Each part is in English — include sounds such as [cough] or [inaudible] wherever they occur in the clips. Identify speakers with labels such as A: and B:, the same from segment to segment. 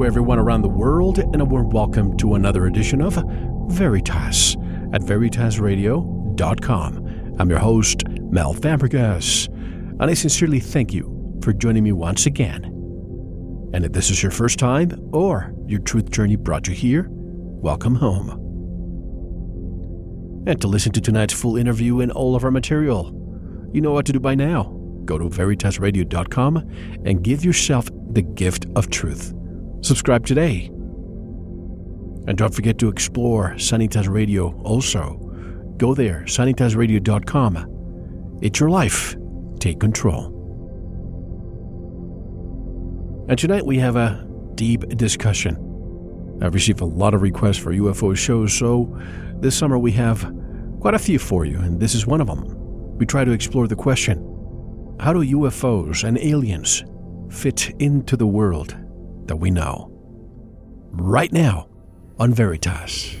A: To everyone around the world, and a warm welcome to another edition of Veritas at VeritasRadio.com. I'm your host, Mel Fabregas, and I sincerely thank you for joining me once again. And if this is your first time or your truth journey brought you here, welcome home. And to listen to tonight's full interview and all of our material, you know what to do by now. Go to VeritasRadio.com and give yourself the gift of truth. Subscribe today. And don't forget to explore Sanitas Radio also. Go there, sanitasradio.com. It's your life. Take control. And tonight we have a deep discussion. I've received a lot of requests for UFO shows, so this summer we have quite a few for you, and this is one of them. We try to explore the question how do UFOs and aliens fit into the world that we know? Right now on Veritas.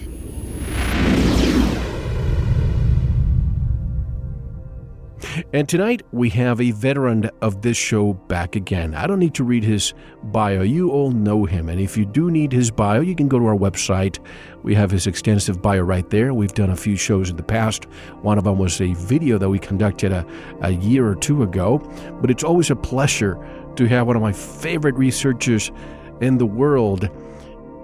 A: And tonight we have a veteran of this show back again. I don't need to read his bio. You all know him. And if you do need his bio, you can go to our website. We have his extensive bio right there. We've done a few shows in the past. One of them was a video that we conducted a, a year or two ago. But it's always a pleasure to have one of my favorite researchers in the world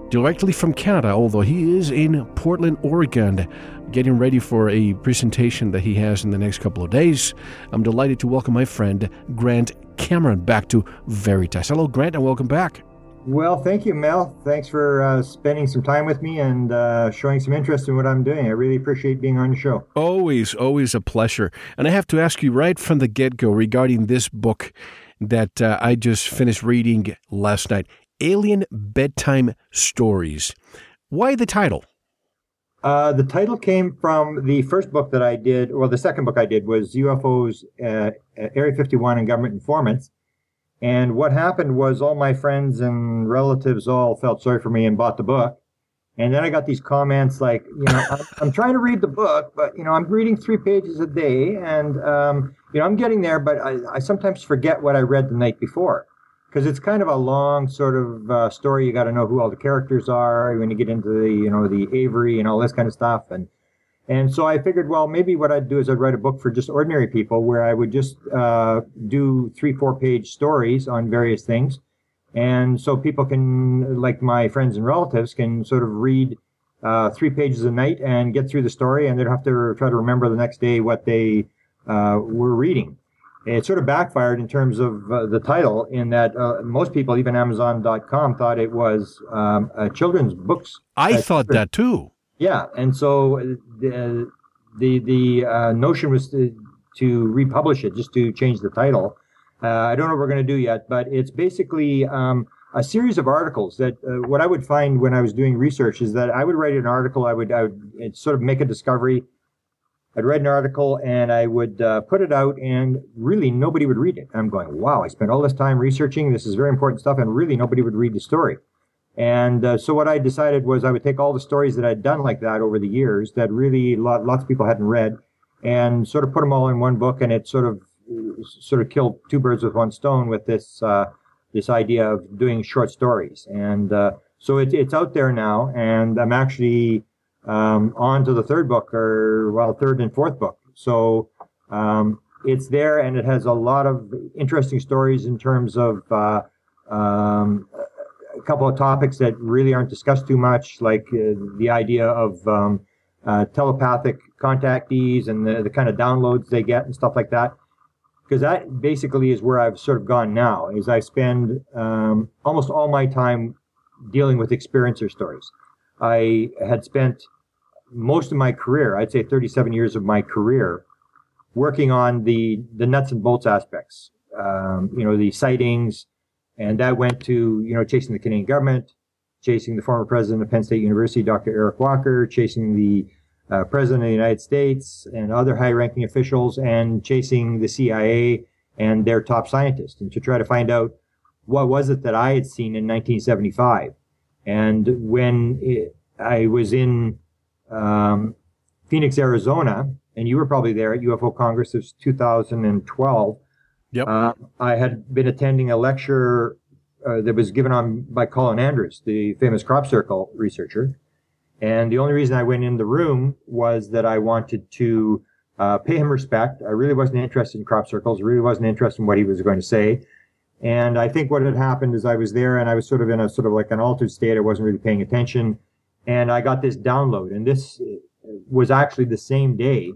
A: directly from Canada, although he is in Portland, Oregon, getting ready for a presentation that he has in the next couple of days. I'm delighted to welcome my friend Grant Cameron back to Veritas. Hello, Grant, and welcome back.
B: Well, thank you, Mel. Thanks for uh, spending some time with me and uh, showing some interest in what I'm doing. I really appreciate being on your show.
A: Always, always a pleasure. And I have to ask you right from the get go regarding this book that uh, I just finished reading last night Alien Bedtime Stories. Why the title?
B: Uh, the title came from the first book that I did, well, the second book I did was UFOs, uh, Area 51 and Government Informants. And what happened was all my friends and relatives all felt sorry for me and bought the book. And then I got these comments like, you know, I'm, [laughs] I'm trying to read the book, but, you know, I'm reading three pages a day and, um, you know, I'm getting there, but I, I sometimes forget what I read the night before because it's kind of a long sort of uh, story. You got to know who all the characters are when you get into the you know the Aviary and all this kind of stuff. And and so I figured, well, maybe what I'd do is I'd write a book for just ordinary people where I would just uh, do three, four page stories on various things. And so people can, like my friends and relatives, can sort of read uh, three pages a night and get through the story, and they don't have to try to remember the next day what they uh, were reading it sort of backfired in terms of uh, the title, in that uh, most people, even Amazon.com, thought it was um, children's books.
A: I thought that too.
B: Yeah, and so uh, the the the uh, notion was to, to, republish it, just to change the title. Uh, I don't know what we're going to do yet, but it's basically um, a series of articles that uh, what I would find when I was doing research is that I would write an article, I would I would sort of make a discovery I'd read an article and I would uh, put it out, and really nobody would read it. I'm going, wow, I spent all this time researching. This is very important stuff, and really nobody would read the story. And uh, so what I decided was I would take all the stories that I'd done like that over the years that really lot, lots of people hadn't read, and sort of put them all in one book, and it sort of sort of killed two birds with one stone with this uh, this idea of doing short stories. And uh, so it, it's out there now, and I'm actually um, on to the third book or well third and fourth book so um, it's there and it has a lot of interesting stories in terms of uh, um, a couple of topics that really aren't discussed too much, like uh, the idea of um, uh, telepathic contactees and the, the kind of downloads they get and stuff like that. Because that basically is where I've sort of gone now, is I spend um, almost all my time dealing with experiencer stories. I had spent most of my career, I'd say 37 years of my career, working on the the nuts and bolts aspects. Um, you know, the sightings, and that went to you know chasing the Canadian government, chasing the former president of Penn State University, Dr. Eric Walker, chasing the uh, president of the United States and other high-ranking officials, and chasing the CIA and their top scientists, and to try to find out what was it that I had seen in 1975. And when it, I was in um, Phoenix, Arizona, and you were probably there at UFO Congress of 2012.
A: Yep.
B: Uh, I had been attending a lecture uh, that was given on by Colin Andrews, the famous crop circle researcher. And the only reason I went in the room was that I wanted to uh, pay him respect. I really wasn't interested in crop circles. Really wasn't interested in what he was going to say. And I think what had happened is I was there and I was sort of in a sort of like an altered state. I wasn't really paying attention. And I got this download. And this was actually the same day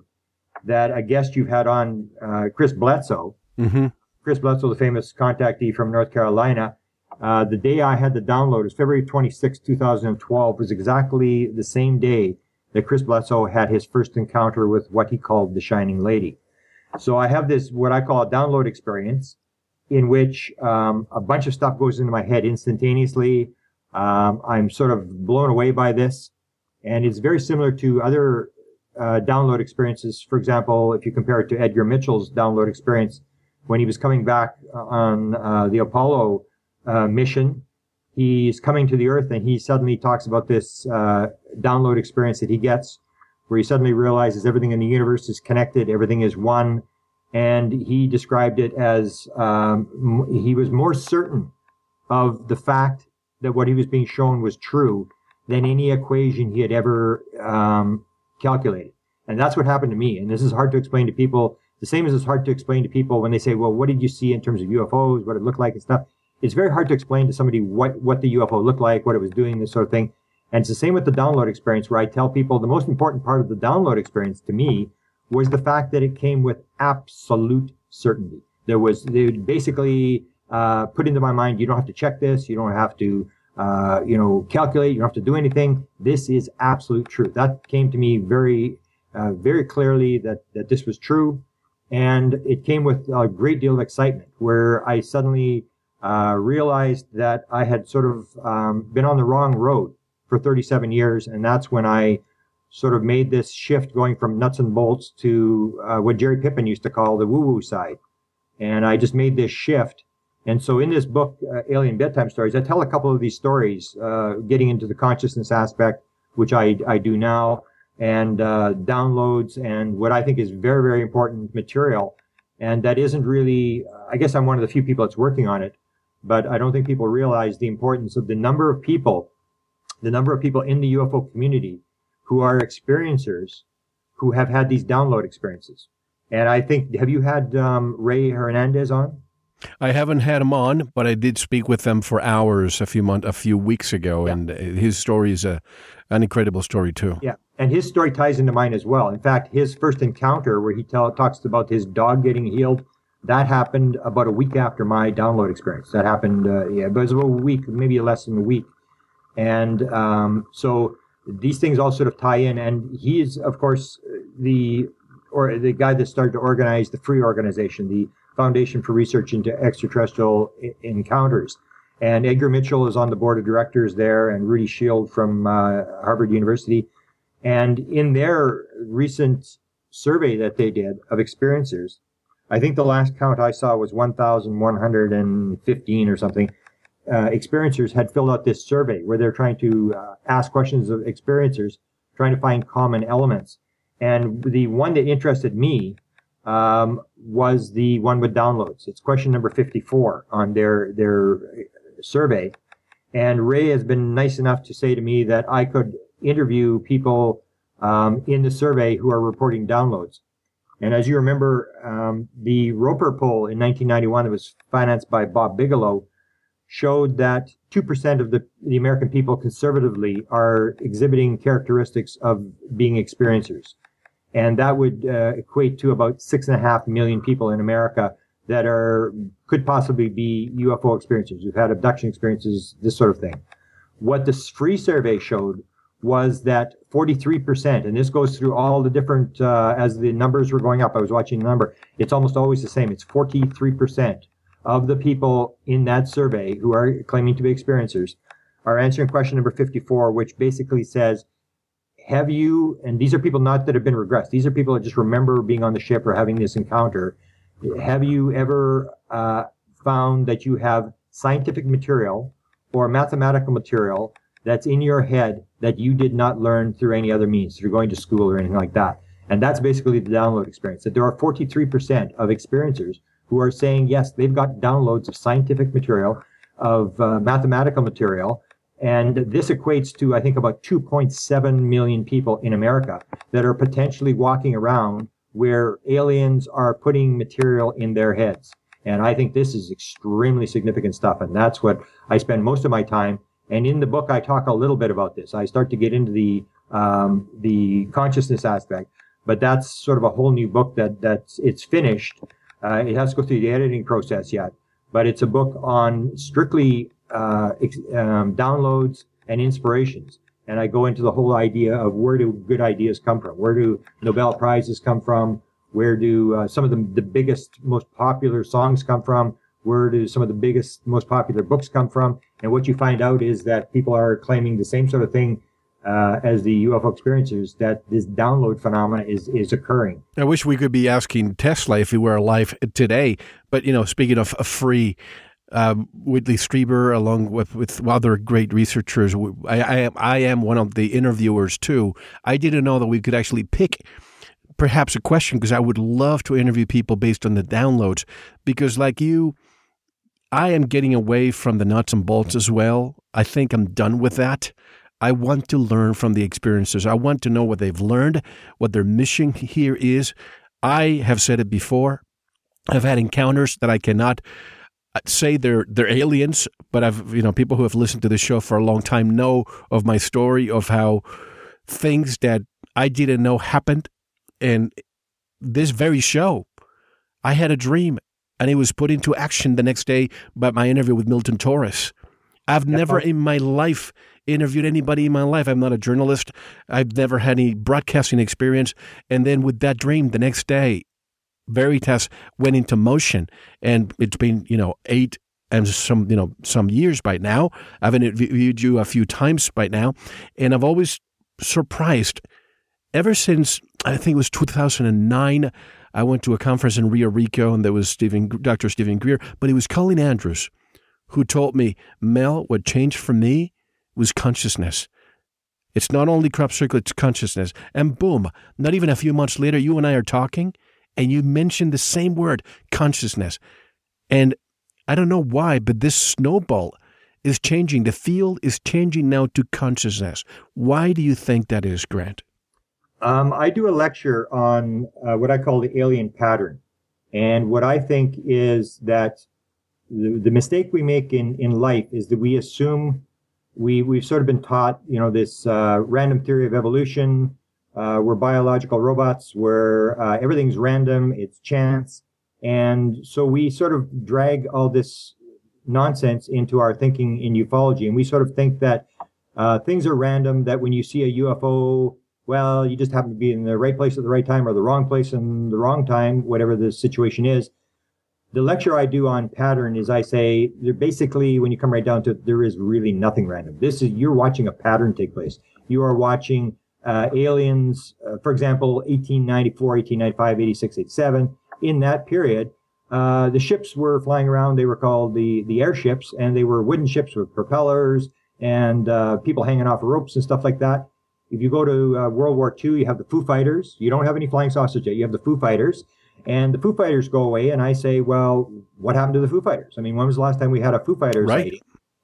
B: that a guest you've had on, uh, Chris Bledsoe.
A: Mm-hmm.
B: Chris Bledsoe, the famous contactee from North Carolina. Uh, the day I had the download is February 26, 2012, was exactly the same day that Chris Bledsoe had his first encounter with what he called the Shining Lady. So I have this, what I call a download experience in which um, a bunch of stuff goes into my head instantaneously. Um, I'm sort of blown away by this. And it's very similar to other uh, download experiences. For example, if you compare it to Edgar Mitchell's download experience when he was coming back on uh, the Apollo uh, mission, he's coming to the Earth and he suddenly talks about this uh, download experience that he gets where he suddenly realizes everything in the universe is connected, everything is one and he described it as um, he was more certain of the fact that what he was being shown was true than any equation he had ever um, calculated. And that's what happened to me. And this is hard to explain to people. The same as it's hard to explain to people when they say, "Well, what did you see in terms of UFOs? What it looked like and stuff." It's very hard to explain to somebody what what the UFO looked like, what it was doing, this sort of thing. And it's the same with the download experience, where I tell people the most important part of the download experience to me was the fact that it came with absolute certainty. There was, they basically uh, put into my mind, you don't have to check this, you don't have to, uh, you know, calculate, you don't have to do anything. This is absolute truth. That came to me very, uh, very clearly that, that this was true. And it came with a great deal of excitement where I suddenly uh, realized that I had sort of um, been on the wrong road for 37 years. And that's when I sort of made this shift going from nuts and bolts to uh, what Jerry Pippin used to call the woo woo side. And I just made this shift. And so in this book, uh, Alien Bedtime Stories, I tell a couple of these stories, uh, getting into the consciousness aspect, which I, I do now, and uh, downloads and what I think is very, very important material. And that isn't really, I guess I'm one of the few people that's working on it, but I don't think people realize the importance of the number of people, the number of people in the UFO community who are experiencers who have had these download experiences. And I think, have you had um, Ray Hernandez on?
A: I haven't had him on, but I did speak with them for hours a few month, a few weeks ago, yeah. and his story is a, an incredible story too.
B: Yeah, and his story ties into mine as well. In fact, his first encounter, where he tell, talks about his dog getting healed, that happened about a week after my download experience. That happened, uh, yeah, but it was about a week, maybe less than a week, and um, so these things all sort of tie in. And he is, of course, the or the guy that started to organize the free organization, the Foundation for Research into Extraterrestrial I- Encounters. And Edgar Mitchell is on the board of directors there, and Rudy Schild from uh, Harvard University. And in their recent survey that they did of experiencers, I think the last count I saw was 1,115 or something uh, experiencers had filled out this survey where they're trying to uh, ask questions of experiencers, trying to find common elements. And the one that interested me um, was the one with downloads. It's question number 54 on their their survey. And Ray has been nice enough to say to me that I could interview people um, in the survey who are reporting downloads. And as you remember, um, the Roper poll in 1991 that was financed by Bob Bigelow showed that 2% of the, the American people conservatively are exhibiting characteristics of being experiencers. And that would uh, equate to about six and a half million people in America that are, could possibly be UFO experiences. who've had abduction experiences, this sort of thing. What this free survey showed was that 43%, and this goes through all the different, uh, as the numbers were going up, I was watching the number, it's almost always the same. It's 43% of the people in that survey who are claiming to be experiencers are answering question number 54, which basically says, have you, and these are people not that have been regressed, these are people that just remember being on the ship or having this encounter. Have you ever uh, found that you have scientific material or mathematical material that's in your head that you did not learn through any other means, through going to school or anything like that? And that's basically the download experience. That there are 43% of experiencers who are saying, yes, they've got downloads of scientific material, of uh, mathematical material. And this equates to, I think, about 2.7 million people in America that are potentially walking around where aliens are putting material in their heads. And I think this is extremely significant stuff. And that's what I spend most of my time. And in the book, I talk a little bit about this. I start to get into the, um, the consciousness aspect, but that's sort of a whole new book that, that's, it's finished. Uh, it has to go through the editing process yet, but it's a book on strictly uh, um, downloads and inspirations. And I go into the whole idea of where do good ideas come from? Where do Nobel Prizes come from? Where do uh, some of the, the biggest, most popular songs come from? Where do some of the biggest, most popular books come from? And what you find out is that people are claiming the same sort of thing uh, as the UFO experiencers that this download phenomena is is occurring.
A: I wish we could be asking Tesla if he were alive today. But you know, speaking of a free. Um, Whitley Strieber, along with, with other great researchers, I, I, am, I am one of the interviewers too. I didn't know that we could actually pick perhaps a question because I would love to interview people based on the downloads. Because, like you, I am getting away from the nuts and bolts as well. I think I'm done with that. I want to learn from the experiences. I want to know what they've learned, what their mission here is. I have said it before. I've had encounters that I cannot say they're they're aliens, but I've you know people who have listened to this show for a long time know of my story of how things that I didn't know happened, and this very show, I had a dream, and it was put into action the next day by my interview with Milton Torres. I've never in my life interviewed anybody in my life. I'm not a journalist. I've never had any broadcasting experience. And then with that dream, the next day, Veritas went into motion, and it's been you know eight and some you know some years by now. I've interviewed you a few times by now, and I've always surprised. Ever since I think it was 2009, I went to a conference in Rio Rico, and there was Stephen, Dr. Stephen Greer, but it was Colin Andrews who told me, Mel, what changed for me was consciousness. It's not only crop circle, it's consciousness. And boom, not even a few months later, you and I are talking, and you mentioned the same word, consciousness. And I don't know why, but this snowball is changing. The field is changing now to consciousness. Why do you think that is, Grant?
B: Um, I do a lecture on uh, what I call the alien pattern. And what I think is that the, the mistake we make in, in life is that we assume we we've sort of been taught, you know, this uh, random theory of evolution. Uh, we're biological robots where uh, everything's random, it's chance, and so we sort of drag all this nonsense into our thinking in ufology, and we sort of think that uh, things are random. That when you see a UFO, well, you just happen to be in the right place at the right time or the wrong place in the wrong time, whatever the situation is the lecture I do on pattern is I say there basically when you come right down to it, there is really nothing random. This is you're watching a pattern take place. You are watching uh, aliens, uh, for example, 1894, 1895, 86, 87. In that period, uh, the ships were flying around. They were called the the airships, and they were wooden ships with propellers and uh, people hanging off ropes and stuff like that. If you go to uh, World War II, you have the Foo Fighters. You don't have any flying saucers yet. You have the Foo Fighters and the Foo Fighters go away, and I say, well, what happened to the Foo Fighters? I mean, when was the last time we had a Foo Fighters
A: right.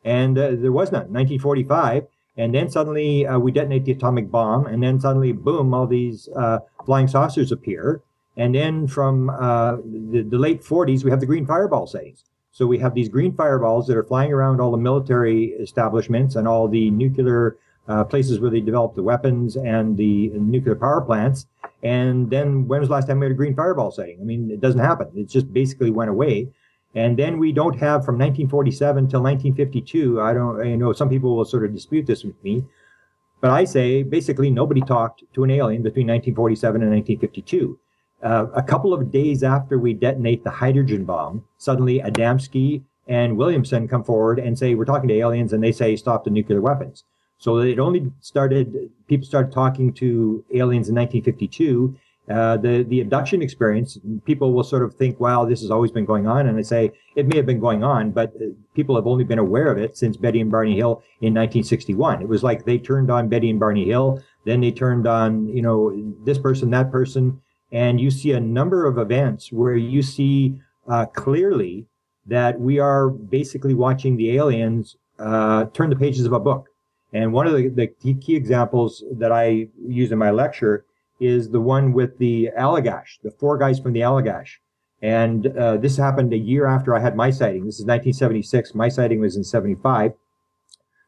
B: And uh, there was none, 1945. And then suddenly uh, we detonate the atomic bomb, and then suddenly, boom, all these uh, flying saucers appear. And then from uh, the, the, late 40s, we have the green fireball sightings. So we have these green fireballs that are flying around all the military establishments and all the nuclear uh, places where they develop the weapons and the nuclear power plants. And then when was the last time we had a green fireball sighting? I mean, it doesn't happen. It just basically went away. And then we don't have from 1947 till 1952. I don't, I know some people will sort of dispute this with me, but I say basically nobody talked to an alien between 1947 and 1952. Uh, a couple of days after we detonate the hydrogen bomb, suddenly Adamski and Williamson come forward and say, We're talking to aliens, and they say, Stop the nuclear weapons. So it only started, people started talking to aliens in 1952. Uh, the, the abduction experience, people will sort of think, wow, this has always been going on. And I say, it may have been going on, but uh, people have only been aware of it since Betty and Barney Hill in 1961. It was like they turned on Betty and Barney Hill, then they turned on, you know, this person, that person. And you see a number of events where you see uh, clearly that we are basically watching the aliens uh, turn the pages of a book. And one of the, the key examples that I use in my lecture is the one with the Allagash, the four guys from the Allagash. And uh, this happened a year after I had my sighting. This is 1976. My sighting was in 75.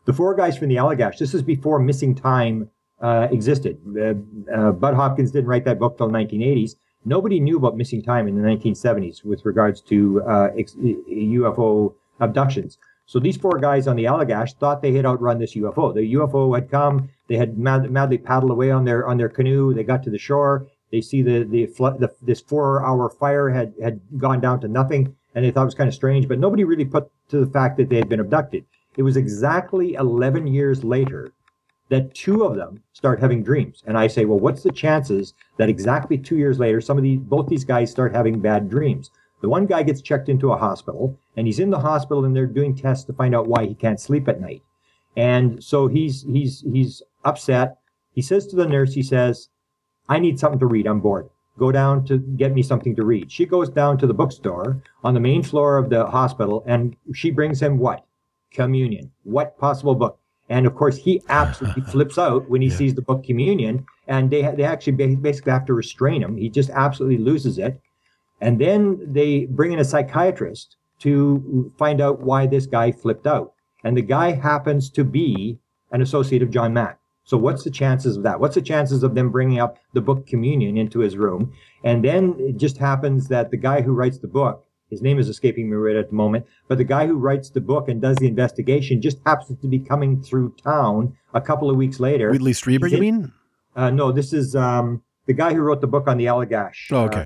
B: The four guys from the Allagash, this is before missing time uh, existed. Uh, uh Bud Hopkins didn't write that book till the 1980s. Nobody knew about missing time in the 1970s with regards to UFO uh, abductions. So these four guys on the Allagash thought they had outrun this UFO. The UFO had come. They had mad, madly paddled away on their on their canoe. They got to the shore. They see the the, the this four hour fire had had gone down to nothing, and they thought it was kind of strange. But nobody really put to the fact that they had been abducted. It was exactly 11 years later that two of them start having dreams. And I say, well, what's the chances that exactly two years later, some of these both these guys start having bad dreams? The one guy gets checked into a hospital and he's in the hospital and they're doing tests to find out why he can't sleep at night. And so he's he's he's upset. He says to the nurse, he says, I need something to read. I'm bored. Go down to get me something to read. She goes down to the bookstore on the main floor of the hospital and she brings him what? Communion. What possible book? And of course, he absolutely [laughs] flips out when he yeah. sees the book Communion. And they, they actually basically have to restrain him. He just absolutely loses it. And then they bring in a psychiatrist to find out why this guy flipped out. And the guy happens to be an associate of John Mack. So what's the chances of that? What's the chances of them bringing up the book Communion into his room? And then it just happens that the guy who writes the book, his name is escaping me right at the moment, but the guy who writes the book and does the investigation just happens to be coming through town a couple of weeks later.
A: Whitley Strieber, you mean?
B: Uh, no, this is um, the guy who wrote the book on the Allagash.
A: Oh, okay. Uh,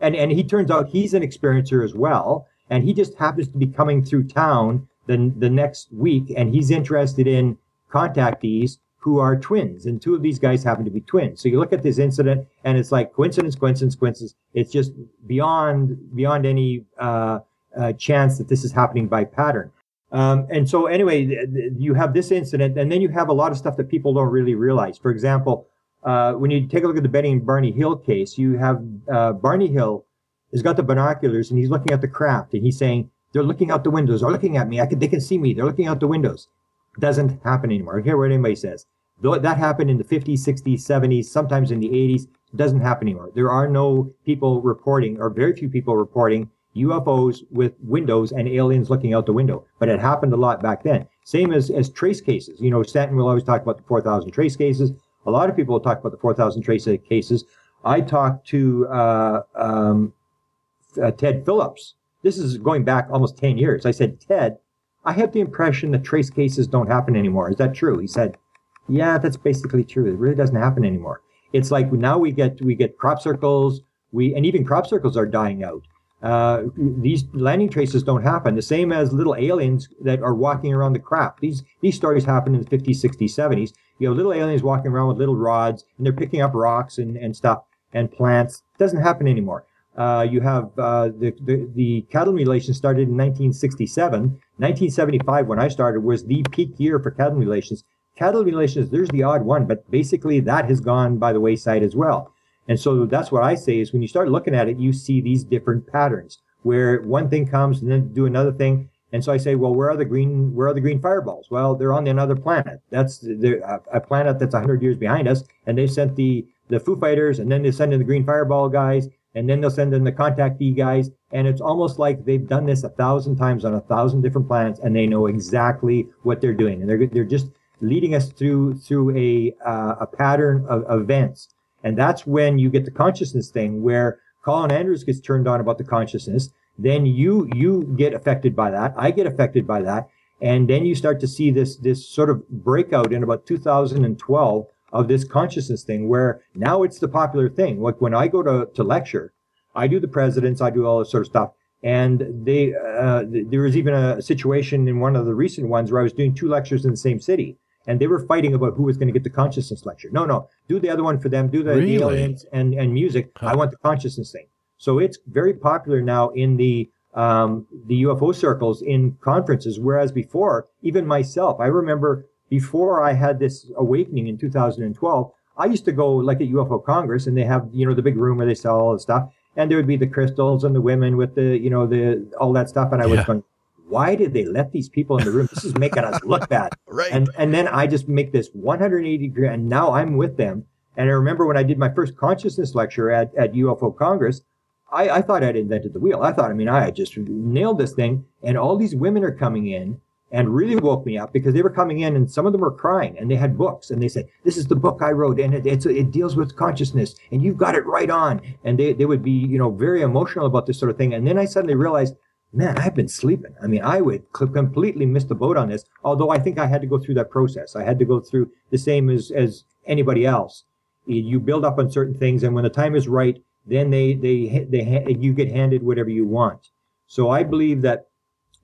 B: and and he turns out he's an experiencer as well, and he just happens to be coming through town the the next week, and he's interested in contactees who are twins, and two of these guys happen to be twins. So you look at this incident, and it's like coincidence, coincidence, coincidence. It's just beyond beyond any uh, uh, chance that this is happening by pattern. Um, and so anyway, you have this incident, and then you have a lot of stuff that people don't really realize. For example, uh, when you take a look at the Betty and Barney Hill case, you have uh, Barney Hill has got the binoculars and he's looking at the craft and he's saying, they're looking out the windows. They're looking at me. I can, they can see me. They're looking out the windows. Doesn't happen anymore. I don't care what anybody says. That happened in the 50s, 60s, 70s, sometimes in the 80s. It doesn't happen anymore. There are no people reporting, or very few people reporting UFOs with windows and aliens looking out the window. But it happened a lot back then. Same as, as trace cases. You know, Stanton will always talk about the 4,000 trace cases. A lot of people will talk about the 4,000 trace cases. I talked to uh, um, uh, Ted Phillips. This is going back almost 10 years. I said, Ted, I have the impression that trace cases don't happen anymore. Is that true? He said, Yeah, that's basically true. It really doesn't happen anymore. It's like now we get we get crop circles, we and even crop circles are dying out. Uh, these landing traces don't happen. The same as little aliens that are walking around the craft. These these stories happen in the 50s, 60s, 70s. You have little aliens walking around with little rods, and they're picking up rocks and, and stuff and plants. It doesn't happen anymore. Uh, you have uh, the, the, the cattle mutilation started in 1967. 1975, when I started, was the peak year for cattle mutilations. Cattle mutilations, there's the odd one, but basically that has gone by the wayside as well. And so that's what I say is when you start looking at it, you see these different patterns where one thing comes and then do another thing. And so I say, well, where are the green, where are the green fireballs? Well, they're on another planet. That's a planet that's 100 years behind us. And they sent the, the Foo Fighters and then they sent in the green fireball guys. And then they'll send in the contactee guys, and it's almost like they've done this a thousand times on a thousand different planets, and they know exactly what they're doing, and they're they're just leading us through through a uh, a pattern of, events, and that's when you get the consciousness thing where Colin Andrews gets turned on about the consciousness, then you you get affected by that, I get affected by that, and then you start to see this this sort of breakout in about 2012 of this consciousness thing where now it's the popular thing. Like when I go to, to lecture, I do the presidents, I do all this sort of stuff. And they, uh, there was even a situation in one of the recent ones where I was doing two lectures in the same city and they were fighting about who was going to get the consciousness lecture. No, no, do the other one for them, do the,
A: really?
B: the aliens and, and music. Huh. I want the consciousness thing. So it's very popular now in the, um, the UFO circles in conferences. Whereas before, even myself, I remember before I had this awakening in 2012, I used to go like at UFO Congress and they have, you know, the big room where they sell all the stuff. And there would be the crystals and the women with the, you know, the, all that stuff. And I yeah. was going, why did they let these people in the room? This is making us look [laughs] bad.
A: right.
B: And, and then I just make this 180 degree and now I'm with them. And I remember when I did my first consciousness lecture at, at UFO Congress, I, I thought I'd invented the wheel. I thought, I mean, I had just nailed this thing. And all these women are coming in and really woke me up because they were coming in and some of them were crying and they had books and they said, this is the book I wrote and it, it deals with consciousness and you've got it right on. And they, they would be, you know, very emotional about this sort of thing. And then I suddenly realized, man, I've been sleeping. I mean, I would completely miss the boat on this. Although I think I had to go through that process. I had to go through the same as, as anybody else. You build up on certain things and when the time is right, then they, they, they, you get handed whatever you want. So I believe that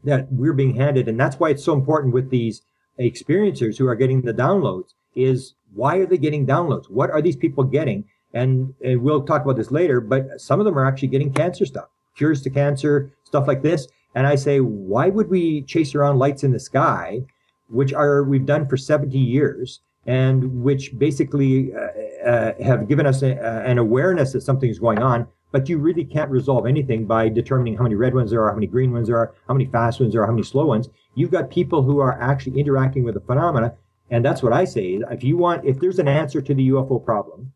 B: that we're being handed. And that's why it's so important with these experiencers who are getting the downloads is why are they getting downloads? What are these people getting? And, and we'll talk about this later, but some of them are actually getting cancer stuff, cures to cancer, stuff like this. And I say, why would we chase around lights in the sky, which are we've done for 70 years and which basically uh, uh, have given us a, an awareness that something's going on but you really can't resolve anything by determining how many red ones there are, how many green ones there are, how many fast ones there are, how many slow ones. You've got people who are actually interacting with the phenomena. And that's what I say. If you want, if there's an answer to the UFO problem,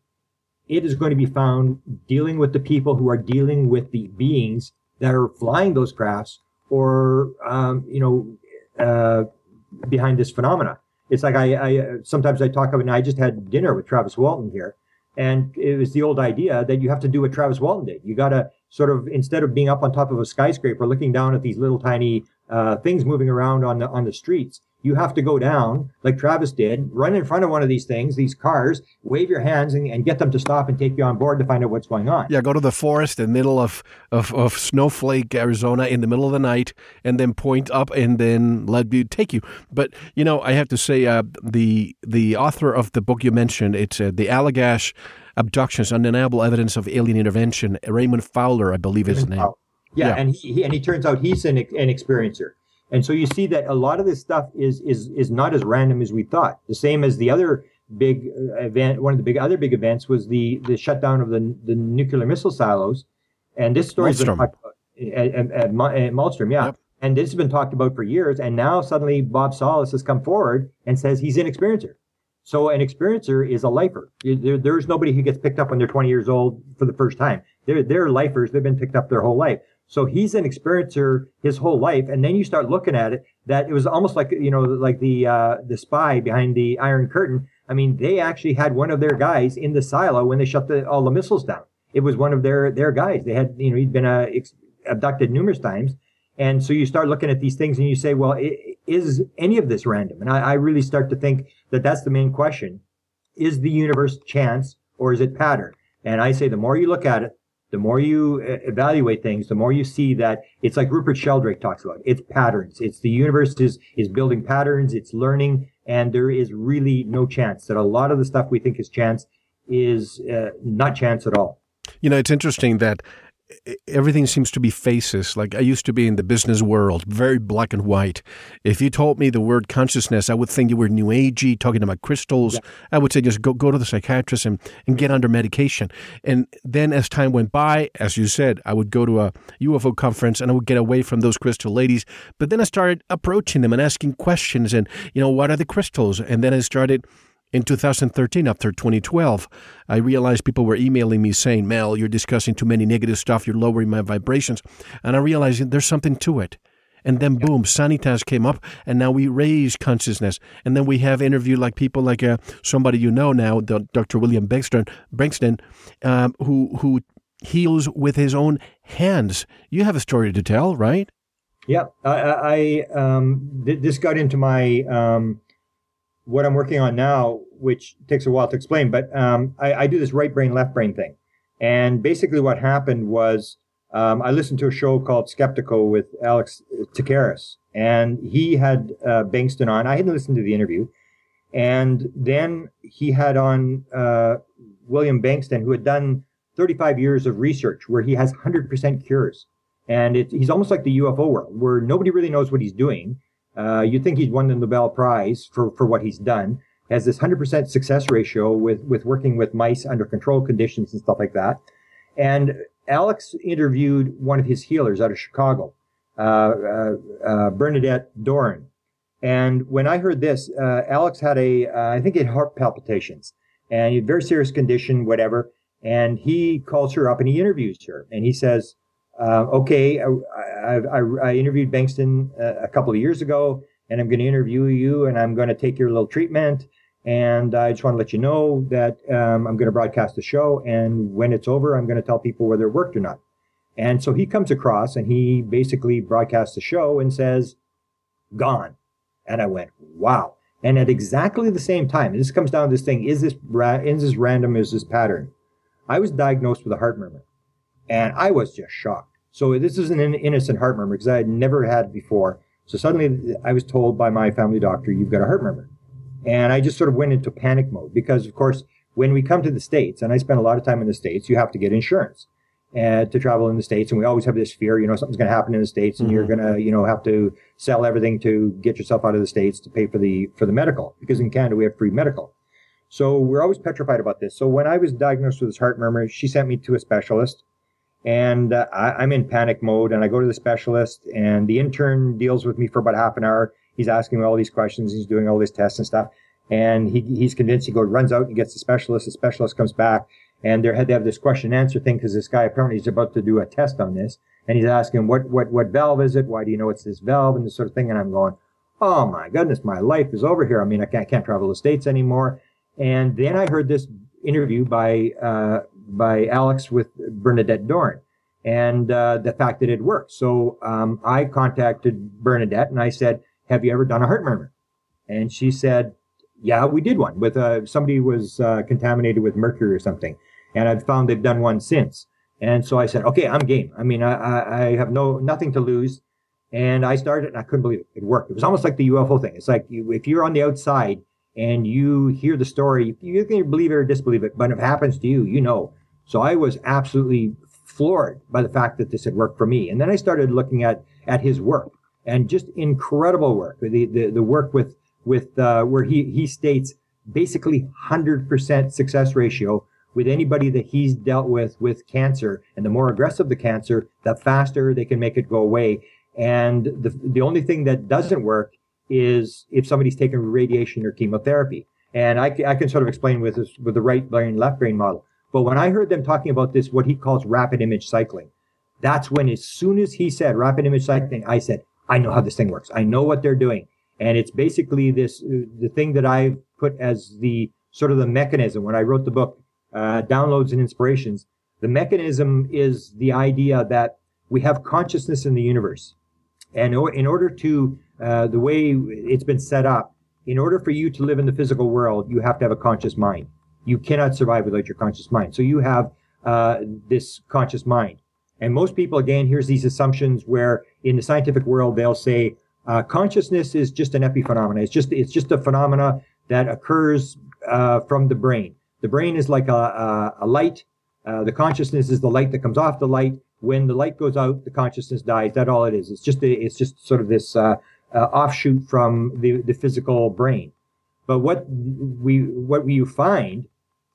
B: it is going to be found dealing with the people who are dealing with the beings that are flying those crafts or, um, you know, uh, behind this phenomena. It's like I, I sometimes I talk about, and I just had dinner with Travis Walton here, and it was the old idea that you have to do what Travis Walton did. You got to sort of, instead of being up on top of a skyscraper looking down at these little tiny uh, things moving around on the, on the streets, you have to go down like Travis did, run in front of one of these things, these cars, wave your hands and, and, get them to stop and take you on board to find out what's going on.
A: Yeah, go to the forest in the middle of, of, of Snowflake, Arizona in the middle of the night and then point up and then let you take you. But, you know, I have to say uh, the the author of the book you mentioned, it's uh, the Allagash Abductions, Undeniable Evidence of Alien Intervention, Raymond Fowler, I believe is his name.
B: Yeah, yeah, and he, he, and he turns out he's an, an experiencer. And so you see that a lot of this stuff is is is not as random as we thought. The same as the other big uh, event. One of the big other big events was the the shutdown of the the nuclear missile silos. And this story has been talked about at, at, at Malmstrom, yeah. Yep. And this has been talked about for years. And now suddenly Bob Salas has come forward and says he's an experiencer. So an experiencer is a lifer. There, there's nobody who gets picked up when they're 20 years old for the first time. They're, they're lifers. They've been picked up their whole life. So he's an experiencer his whole life. And then you start looking at it that it was almost like, you know, like the, uh, the spy behind the Iron Curtain. I mean, they actually had one of their guys in the silo when they shut the, all the missiles down. It was one of their, their guys. They had, you know, he'd been uh, ex- abducted numerous times. And so you start looking at these things and you say, well, is any of this random? And I, I really start to think that that's the main question. Is the universe chance or is it pattern? And I say the more you look at it, the more you uh, evaluate things, the more you see that it's like Rupert Sheldrake talks about. It's patterns. It's the universe is, is building patterns. It's learning. And there is really no chance that a lot of the stuff we think is chance is uh, not chance at all.
A: You know, it's interesting that everything seems to be faces. Like I used to be in the business world, very black and white. If you told me the word consciousness, I would think you were new agey, talking about crystals. Yeah. I would say just go go to the psychiatrist and, and get under medication. And then as time went by, as you said, I would go to a UFO conference and I would get away from those crystal ladies. But then I started approaching them and asking questions and, you know, what are the crystals? And then I started in 2013 after 2012 i realized people were emailing me saying mel you're discussing too many negative stuff. You're lowering my vibrations. And i realized there's something to it. And then boom sanitas came up and now we raise consciousness. And then we have interviewed like people like uh, somebody you know now dr william Bengtson, Bengtson um, who who heals with his own hands. You have a story to tell right?
B: Yeah i, I um, this got into my um, what I'm working on now, which takes a while to explain, but um, I, I, do this right brain, left brain thing. And basically, what happened was um, I listened to a show called Skeptiko with Alex Tsakiris, and he had uh, Bengtson on. I hadn't listened to the interview. And then he had on uh, William Bengtson, who had done 35 years of research where he has 100% cures. And it, he's almost like the UFO world, where nobody really knows what he's doing uh, you'd think he's won the Nobel Prize for, for what he's done. Has this 100% success ratio with, with working with mice under control conditions and stuff like that. And Alex interviewed one of his healers out of Chicago, uh, uh, uh Bernadette Doran. And when I heard this, uh, Alex had a, I think he had heart palpitations and very serious condition, whatever. And he calls her up and he interviews her and he says, uh, okay, I, I, I, interviewed Bengtson uh, a couple of years ago, and I'm going to interview you, and I'm going to take your little treatment. And I just want to let you know that um, I'm going to broadcast the show, and when it's over, I'm going to tell people whether it worked or not. And so he comes across, and he basically broadcasts the show and says, "Gone." And I went, "Wow!" And at exactly the same time, this comes down to this thing: is this ra- is this random? Is this pattern? I was diagnosed with a heart murmur, and I was just shocked. So this is an innocent heart murmur because I had never had it before. So suddenly I was told by my family doctor, you've got a heart murmur. And I just sort of went into panic mode because, of course, when we come to the States, and I spend a lot of time in the States, you have to get insurance and to travel in the States. And we always have this fear, you know, something's going to happen in the States and mm-hmm. you're going to, you know, have to sell everything to get yourself out of the States to pay for the, for the medical because in Canada we have free medical. So we're always petrified about this. So when I was diagnosed with this heart murmur, she sent me to a specialist and uh, I, am in panic mode and I go to the specialist and the intern deals with me for about half an hour. He's asking me all these questions. He's doing all these tests and stuff. And he, he's convinced he goes, runs out and gets the specialist. The specialist comes back and they had to have this question and answer thing because this guy apparently is about to do a test on this. And he's asking, what, what, what valve is it? Why do you know it's this valve and this sort of thing? And I'm going, Oh my goodness, my life is over here. I mean, I can't, can't travel the States anymore. And then I heard this interview by, uh, by Alex with Bernadette Doran and uh, the fact that it worked. So um, I contacted Bernadette and I said, "Have you ever done a heart murmur?" And she said, "Yeah, we did one with uh, somebody was uh, contaminated with mercury or something, and I've found they've done one since." And so I said, "Okay, I'm game. I mean, I, I have no nothing to lose." And I started, and I couldn't believe it. It worked. It was almost like the UFO thing. It's like you, if you're on the outside and you hear the story, you can believe it or disbelieve it, but if it happens to you, you know so I was absolutely floored by the fact that this had worked for me. And then I started looking at at his work and just incredible work. The the, the work with with uh, where he he states basically 100% success ratio with anybody that he's dealt with with cancer and the more aggressive the cancer the faster they can make it go away and the the only thing that doesn't work is if somebody's taking radiation or chemotherapy and I, I can sort of explain with this, with the right brain left brain model but when I heard them talking about this, what he calls rapid image cycling, that's when, as soon as he said rapid image cycling, I said, I know how this thing works. I know what they're doing. And it's basically this, uh, the thing that I put as the sort of the mechanism when I wrote the book, uh, Downloads and Inspirations. The mechanism is the idea that we have consciousness in the universe. And in order to, uh, the way it's been set up, in order for you to live in the physical world, you have to have a conscious mind. You cannot survive without your conscious mind. So you have uh, this conscious mind. And most people, again, here's these assumptions where in the scientific world, they'll say uh, consciousness is just an epiphenomena. It's just, it's just a phenomena that occurs uh, from the brain. The brain is like a, a, a light. Uh, the consciousness is the light that comes off the light. When the light goes out, the consciousness dies. That's all it is. It's just, a, it's just sort of this uh, uh, offshoot from the, the physical brain. But what we, what you find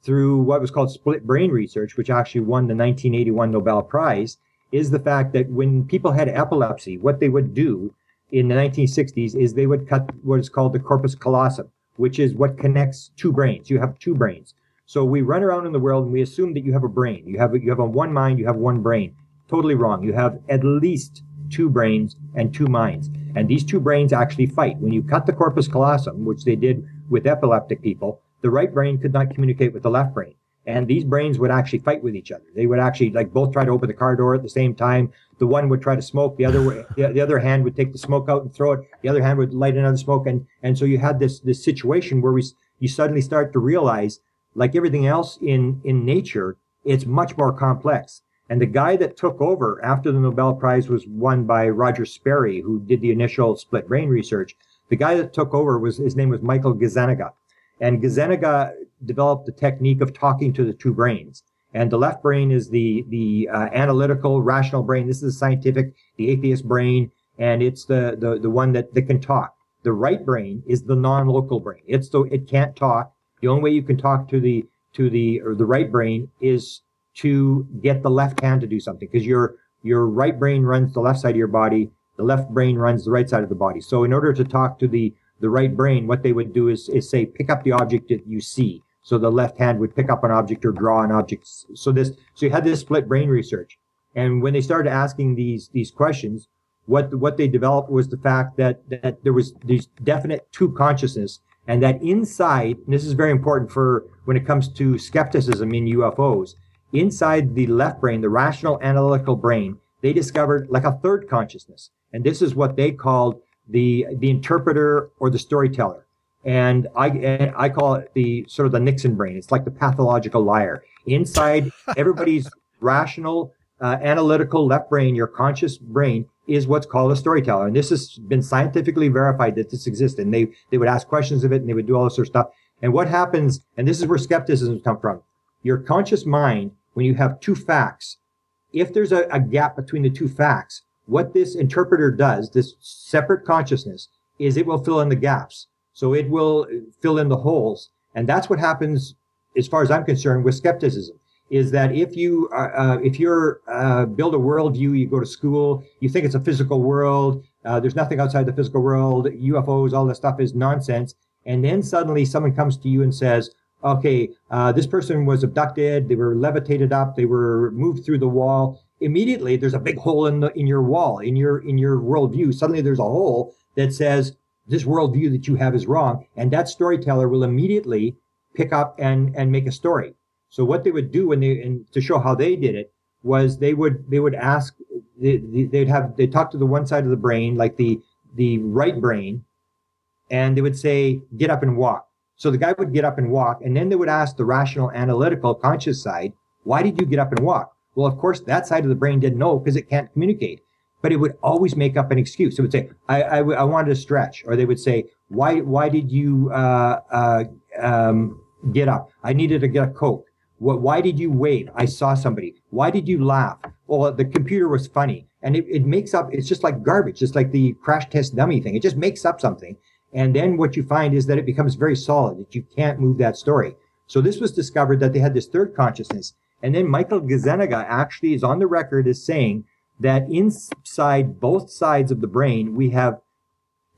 B: through what was called split brain research, which actually won the 1981 Nobel Prize, is the fact that when people had epilepsy, what they would do in the 1960s is they would cut what is called the corpus callosum, which is what connects two brains. You have two brains. So we run around in the world and we assume that you have a brain. You have you have a one mind, you have one brain. Totally wrong. You have at least two brains and two minds. And these two brains actually fight. When you cut the corpus callosum, which they did with epileptic people, the right brain could not communicate with the left brain. And these brains would actually fight with each other. They would actually like both try to open the car door at the same time. The one would try to smoke. The other, the, the other hand would take the smoke out and throw it. The other hand would light another smoke. And, and so you had this, this situation where we, you suddenly start to realize like everything else in, in nature, it's much more complex. And the guy that took over after the Nobel Prize was won by Roger Sperry, who did the initial split brain research. The guy that took over was, his name was Michael Gazzaniga. And Gazzaniga developed the technique of talking to the two brains. And the left brain is the, the uh, analytical, rational brain. This is the scientific, the atheist brain. And it's the, the, the one that, that can talk. The right brain is the non-local brain. It's the, it can't talk. The only way you can talk to the, to the, or the right brain is to get the left hand to do something because your, your right brain runs the left side of your body. The left brain runs the right side of the body. So in order to talk to the, the right brain, what they would do is, is say, pick up the object that you see. So the left hand would pick up an object or draw an object. So this, so you had this split brain research. And when they started asking these, these questions, what, what they developed was the fact that, that there was these definite two consciousness and that inside, and this is very important for when it comes to skepticism in UFOs, inside the left brain, the rational analytical brain, they discovered like a third consciousness. And this is what they called the, the interpreter or the storyteller. And I, and I call it the sort of the Nixon brain. It's like the pathological liar. Inside [laughs] everybody's rational, uh, analytical left brain, your conscious brain is what's called a storyteller. And this has been scientifically verified that this exists. And they, they would ask questions of it and they would do all this sort of stuff. And what happens, and this is where skepticism comes from. Your conscious mind, when you have two facts, if there's a, a gap between the two facts, what this interpreter does, this separate consciousness, is it will fill in the gaps. So it will fill in the holes. And that's what happens, as far as I'm concerned, with skepticism. Is that if you uh, uh, if you're uh, build a worldview, you go to school, you think it's a physical world, uh, there's nothing outside the physical world, UFOs, all this stuff is nonsense, and then suddenly someone comes to you and says, okay, uh, this person was abducted, they were levitated up, they were moved through the wall, immediately there's a big hole in the in your wall in your in your worldview. Suddenly there's a hole that says this worldview that you have is wrong and that storyteller will immediately pick up and and make a story. So what they would do when they and to show how they did it was they would they would ask they, they'd have they talk to the one side of the brain like the the right brain and they would say get up and walk. So the guy would get up and walk and then they would ask the rational analytical conscious side why did you get up and walk well, of course, that side of the brain didn't know because it can't communicate. But it would always make up an excuse. It would say, I, I, I wanted to stretch. Or they would say, why, why did you uh, uh, um, get up? I needed to get a Coke. What, why did you wave? I saw somebody. Why did you laugh? Well, the computer was funny. And it, it makes up, it's just like garbage, just like the crash test dummy thing. It just makes up something. And then what you find is that it becomes very solid, that you can't move that story. So this was discovered that they had this third consciousness and then Michael Gazzaniga actually is on the record as saying that inside both sides of the brain, we have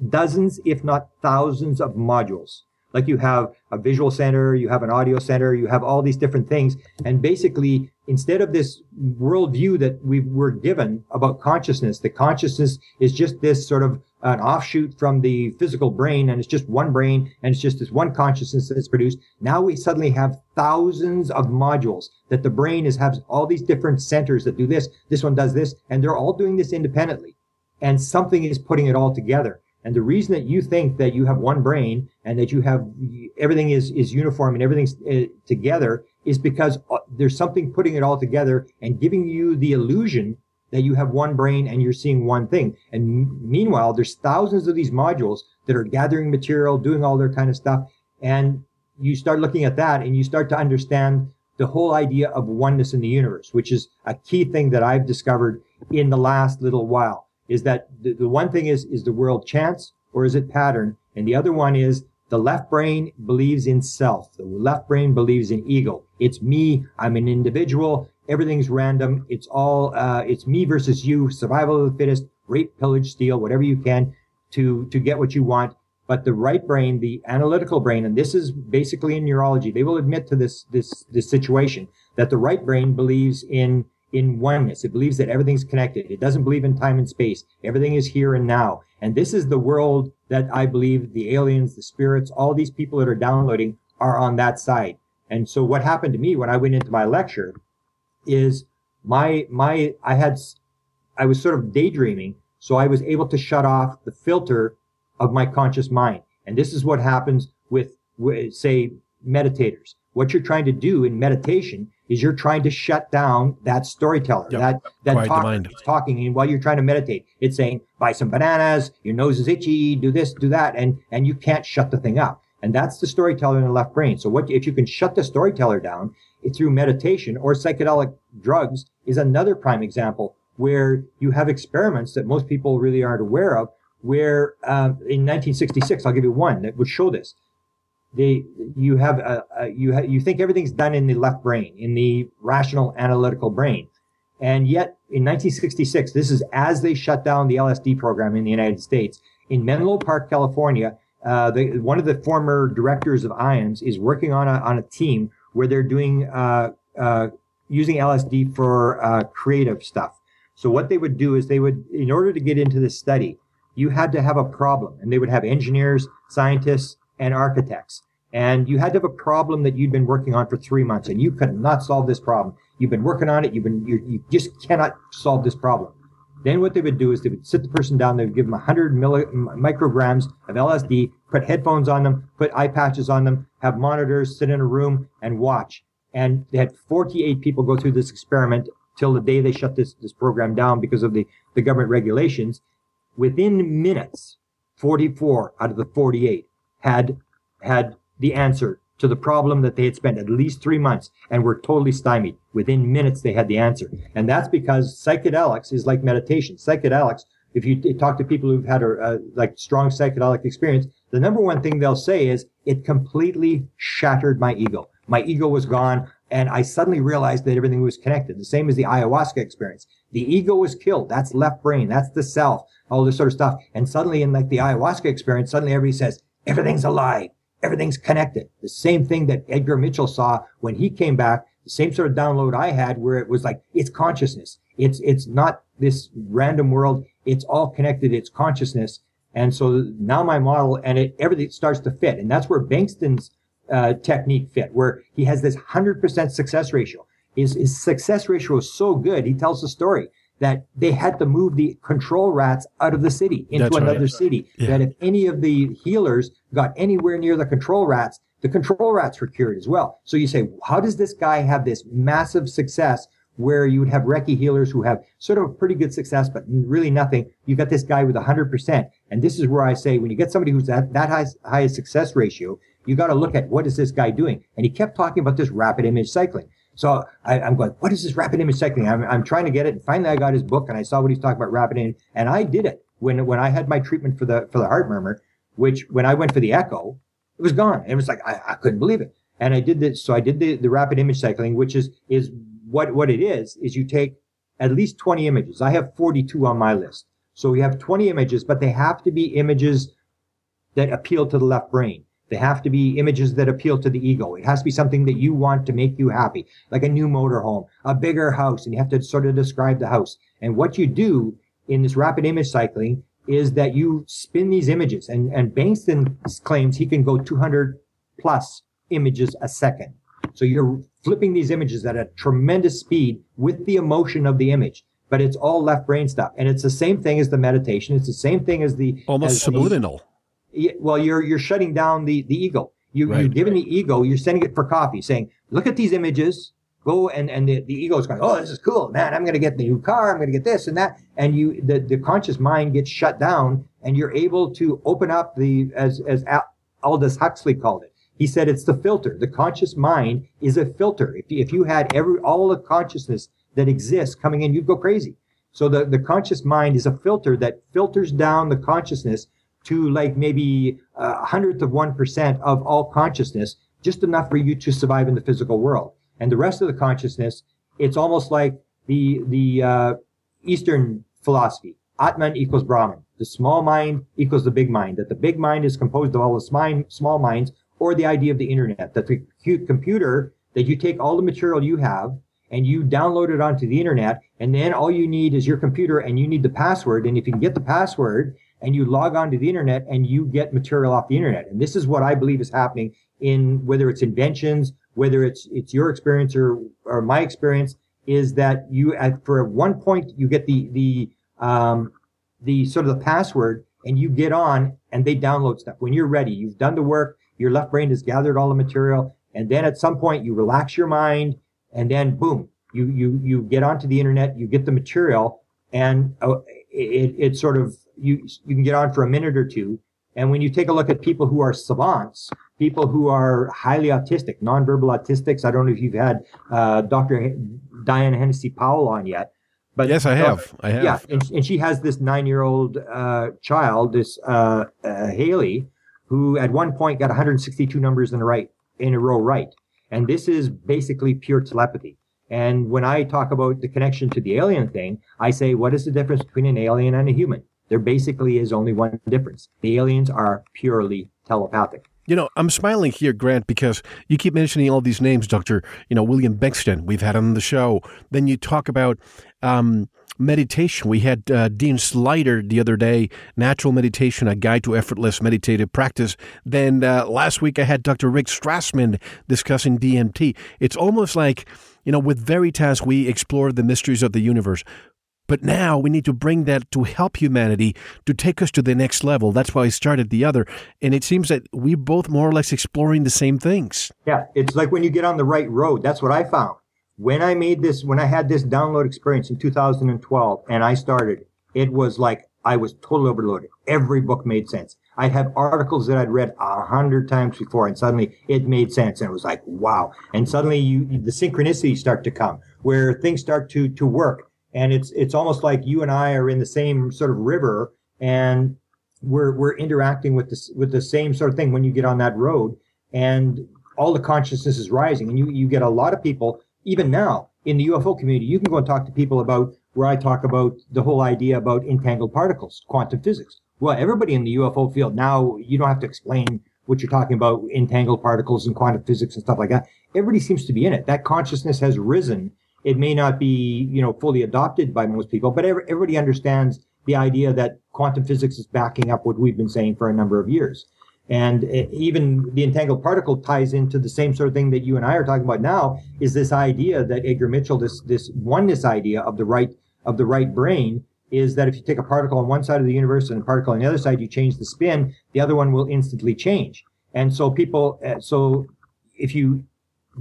B: dozens, if not thousands of modules. Like you have a visual center, you have an audio center, you have all these different things. And basically, instead of this worldview that we were given about consciousness, the consciousness is just this sort of an offshoot from the physical brain and it's just one brain and it's just this one consciousness that's produced. Now we suddenly have thousands of modules that the brain is has all these different centers that do this. This one does this and they're all doing this independently and something is putting it all together. And the reason that you think that you have one brain and that you have everything is, is uniform and everything's uh, together is because uh, there's something putting it all together and giving you the illusion that you have one brain and you're seeing one thing. And meanwhile, there's thousands of these modules that are gathering material, doing all their kind of stuff. And you start looking at that and you start to understand the whole idea of oneness in the universe, which is a key thing that I've discovered in the last little while is that the, the one thing is, is the world chance or is it pattern? And the other one is the left brain believes in self. The left brain believes in ego. It's me. I'm an individual. Everything's random. It's all, uh, it's me versus you, survival of the fittest, rape, pillage, steal, whatever you can to, to get what you want. But the right brain, the analytical brain, and this is basically in neurology, they will admit to this this this situation that the right brain believes in in oneness. It believes that everything's connected. It doesn't believe in time and space. Everything is here and now. And this is the world that I believe the aliens, the spirits, all these people that are downloading are on that side. And so what happened to me when I went into my lecture is my my I had I was sort of daydreaming, so I was able to shut off the filter of my conscious mind. And this is what happens with, with say meditators. What you're trying to do in meditation is you're trying to shut down that storyteller, yep. that that talk, talking. And while you're trying to meditate, it's saying, "Buy some bananas. Your nose is itchy. Do this, do that," and and you can't shut the thing up. And that's the storyteller in the left brain. So what if you can shut the storyteller down through meditation or psychedelic drugs is another prime example where you have experiments that most people really aren't aware of. Where um, in 1966, I'll give you one that would show this. They, you have, a, a, you ha- you think everything's done in the left brain, in the rational analytical brain, and yet in 1966, this is as they shut down the LSD program in the United States in Menlo Park, California. Uh, the, one of the former directors of IONS is working on a, on a team where they're doing uh, uh, using LSD for uh, creative stuff. So what they would do is they would, in order to get into this study, you had to have a problem, and they would have engineers, scientists, and architects. And you had to have a problem that you'd been working on for three months, and you could not solve this problem. You've been working on it. You've been, you, you just cannot solve this problem. Then what they would do is they would sit the person down. They would give them 100 milli- micrograms of LSD, put headphones on them, put eye patches on them, have monitors, sit in a room and watch. And they had 48 people go through this experiment till the day they shut this, this program down because of the, the government regulations. Within minutes, 44 out of the 48 had, had the answer to the problem that they had spent at least three months and were totally stymied. Within minutes, they had the answer. And that's because psychedelics is like meditation. Psychedelics, if you talk to people who've had a, a like strong psychedelic experience, the number one thing they'll say is it completely shattered my ego. My ego was gone. And I suddenly realized that everything was connected. The same as the ayahuasca experience. The ego was killed. That's left brain. That's the self. All this sort of stuff. And suddenly in like the ayahuasca experience, suddenly everybody says, everything's alive. Everything's connected. The same thing that Edgar Mitchell saw when he came back. The same sort of download I had where it was like, it's consciousness. It's, it's not this random world. It's all connected. It's consciousness. And so now my model and it, everything starts to fit. And that's where Bengston's uh, technique fit, where he has this 100% success ratio. His, his success ratio is so good. He tells the story that they had to move the control rats out of the city into That's another right. city. Yeah. That if any of the healers got anywhere near the control rats, the control rats were cured as well. So you say, how does this guy have this massive success where you would have Reiki healers who have sort of a pretty good success, but really nothing. You got this guy with 100%. And this is where I say, when you get somebody who's at that high, high success ratio, you got to look at what is this guy doing? And he kept talking about this rapid image cycling. So I, am going, what is this rapid image cycling? I'm, I'm trying to get it. And finally I got his book and I saw what he's talking about rapid image. And I did it when, when I had my treatment for the, for the heart murmur, which when I went for the echo, it was gone. It was like, I, I couldn't believe it. And I did this. So I did the, the rapid image cycling, which is, is what, what it is, is you take at least 20 images. I have 42 on my list. So we have 20 images, but they have to be images that appeal to the left brain. They have to be images that appeal to the ego. It has to be something that you want to make you happy, like a new motorhome, a bigger house, and you have to sort of describe the house. And what you do in this rapid image cycling is that you spin these images. And, and Bengston claims he can go 200 plus images a second. So you're flipping these images at a tremendous speed with the emotion of the image. But it's all left brain stuff. And it's the same thing as the meditation. It's the same thing as the
A: almost as subliminal
B: well, you're you're shutting down the the ego. You, right, you're giving the ego. You're sending it for coffee, saying, "Look at these images." Go and and the, the ego is going, "Oh, this is cool, man! I'm going to get the new car. I'm going to get this and that." And you, the the conscious mind gets shut down, and you're able to open up the as as Aldous Huxley called it. He said it's the filter. The conscious mind is a filter. If you, if you had every all the consciousness that exists coming in, you'd go crazy. So the, the conscious mind is a filter that filters down the consciousness to like maybe a hundredth of 1% of all consciousness, just enough for you to survive in the physical world. And the rest of the consciousness, it's almost like the, the, uh, Eastern philosophy. Atman equals Brahman. The small mind equals the big mind, that the big mind is composed of all the small minds, or the idea of the internet, that the computer, that you take all the material you have and you download it onto the internet, and then all you need is your computer and you need the password. And if you can get the password and you log on to the internet and you get material off the internet. And this is what I believe is happening in whether it's inventions, whether it's it's your experience or, or my experience, is that you at for one point you get the the um, the sort of the password and you get on and they download stuff. When you're ready, you've done the work, your left brain has gathered all the material, and then at some point you relax your mind, and then boom, you you you get onto the internet, you get the material, and uh, it, it sort of you you can get on for a minute or two. And when you take a look at people who are savants, people who are highly autistic, nonverbal autistics, I don't know if you've had uh, Dr. Diane Hennacy Powell on yet,
A: but yes, I have. I have.
B: Yeah, and, and she has this nine-year-old uh, child, this uh, uh, Haley, who at one point got 162 numbers in a right in a row right, and this is basically pure telepathy. And when I talk about the connection to the alien thing, I say, what is the difference between an alien and a human? There basically is only one difference. The aliens are purely telepathic.
A: You know, I'm smiling here, Grant, because you keep mentioning all these names, Doctor. You know, William Bengston. We've had on the show. Then you talk about um, meditation. We had uh, Dean Sluyter the other day, Natural Meditation, a guide to effortless meditative practice. Then uh, last week I had Dr. Rick Strassman discussing DMT. It's almost like, you know, with Veritas, we explore the mysteries of the universe. But now we need to bring that to help humanity to take us to the next level. That's why I started the other. And it seems that we're both more or less exploring the same things.
B: Yeah. It's like when you get on the right road. That's what I found. When I made this, when I had this download experience in 2012 and I started, it was like I was totally overloaded. Every book made sense. I'd have articles that I'd read a hundred times before and suddenly it made sense. And it was like, wow. And suddenly you, the synchronicities start to come where things start to, to work and it's it's almost like you and I are in the same sort of river and we're we're interacting with this with the same sort of thing when you get on that road and all the consciousness is rising and you you get a lot of people even now in the UFO community you can go and talk to people about where I talk about the whole idea about entangled particles quantum physics. Well everybody in the UFO field now you don't have to explain what you're talking about entangled particles and quantum physics and stuff like that. Everybody seems to be in it. That consciousness has risen it may not be, you know, fully adopted by most people, but everybody understands the idea that quantum physics is backing up what we've been saying for a number of years. And eh, even the entangled particle ties into the same sort of thing that you and I are talking about now is this idea that Edgar Mitchell, this, this oneness idea of the right, of the right brain is that if you take a particle on one side of the universe and a particle on the other side, you change the spin, the other one will instantly change. And so people, eh, so if you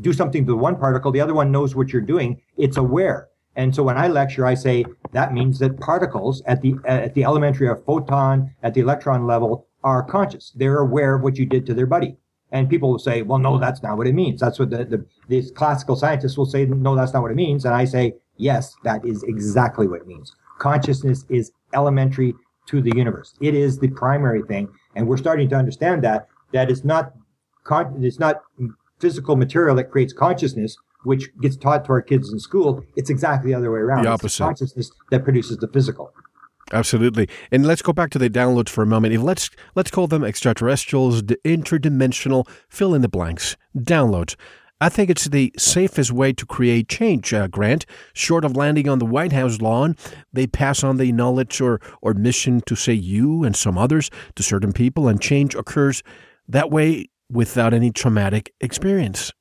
B: do something to the one particle, the other one knows what you're doing. It's aware. And so when I lecture, I say that means that particles at the uh, at the elementary or photon at the electron level are conscious. They're aware of what you did to their buddy. And people will say, well, no, mm-hmm. that's not what it means. That's what the, the these classical scientists will say, no, that's not what it means. And I say, yes, that is exactly what it means. Consciousness is elementary to the universe. It is the primary thing. And we're starting to understand that, that it's not, it's not physical material that creates consciousness, which gets taught to our kids in school, it's exactly the other way around.
A: The opposite. It's
B: the consciousness that produces the physical.
A: Absolutely. And let's go back to the downloads for a moment. If let's let's call them extraterrestrials, interdimensional, fill in the blanks, downloads. I think it's the safest way to create change, uh, Grant. Short of landing on the White House lawn, they pass on the knowledge or, or mission to, say, you and some others to certain people, and change occurs that way without any traumatic experience.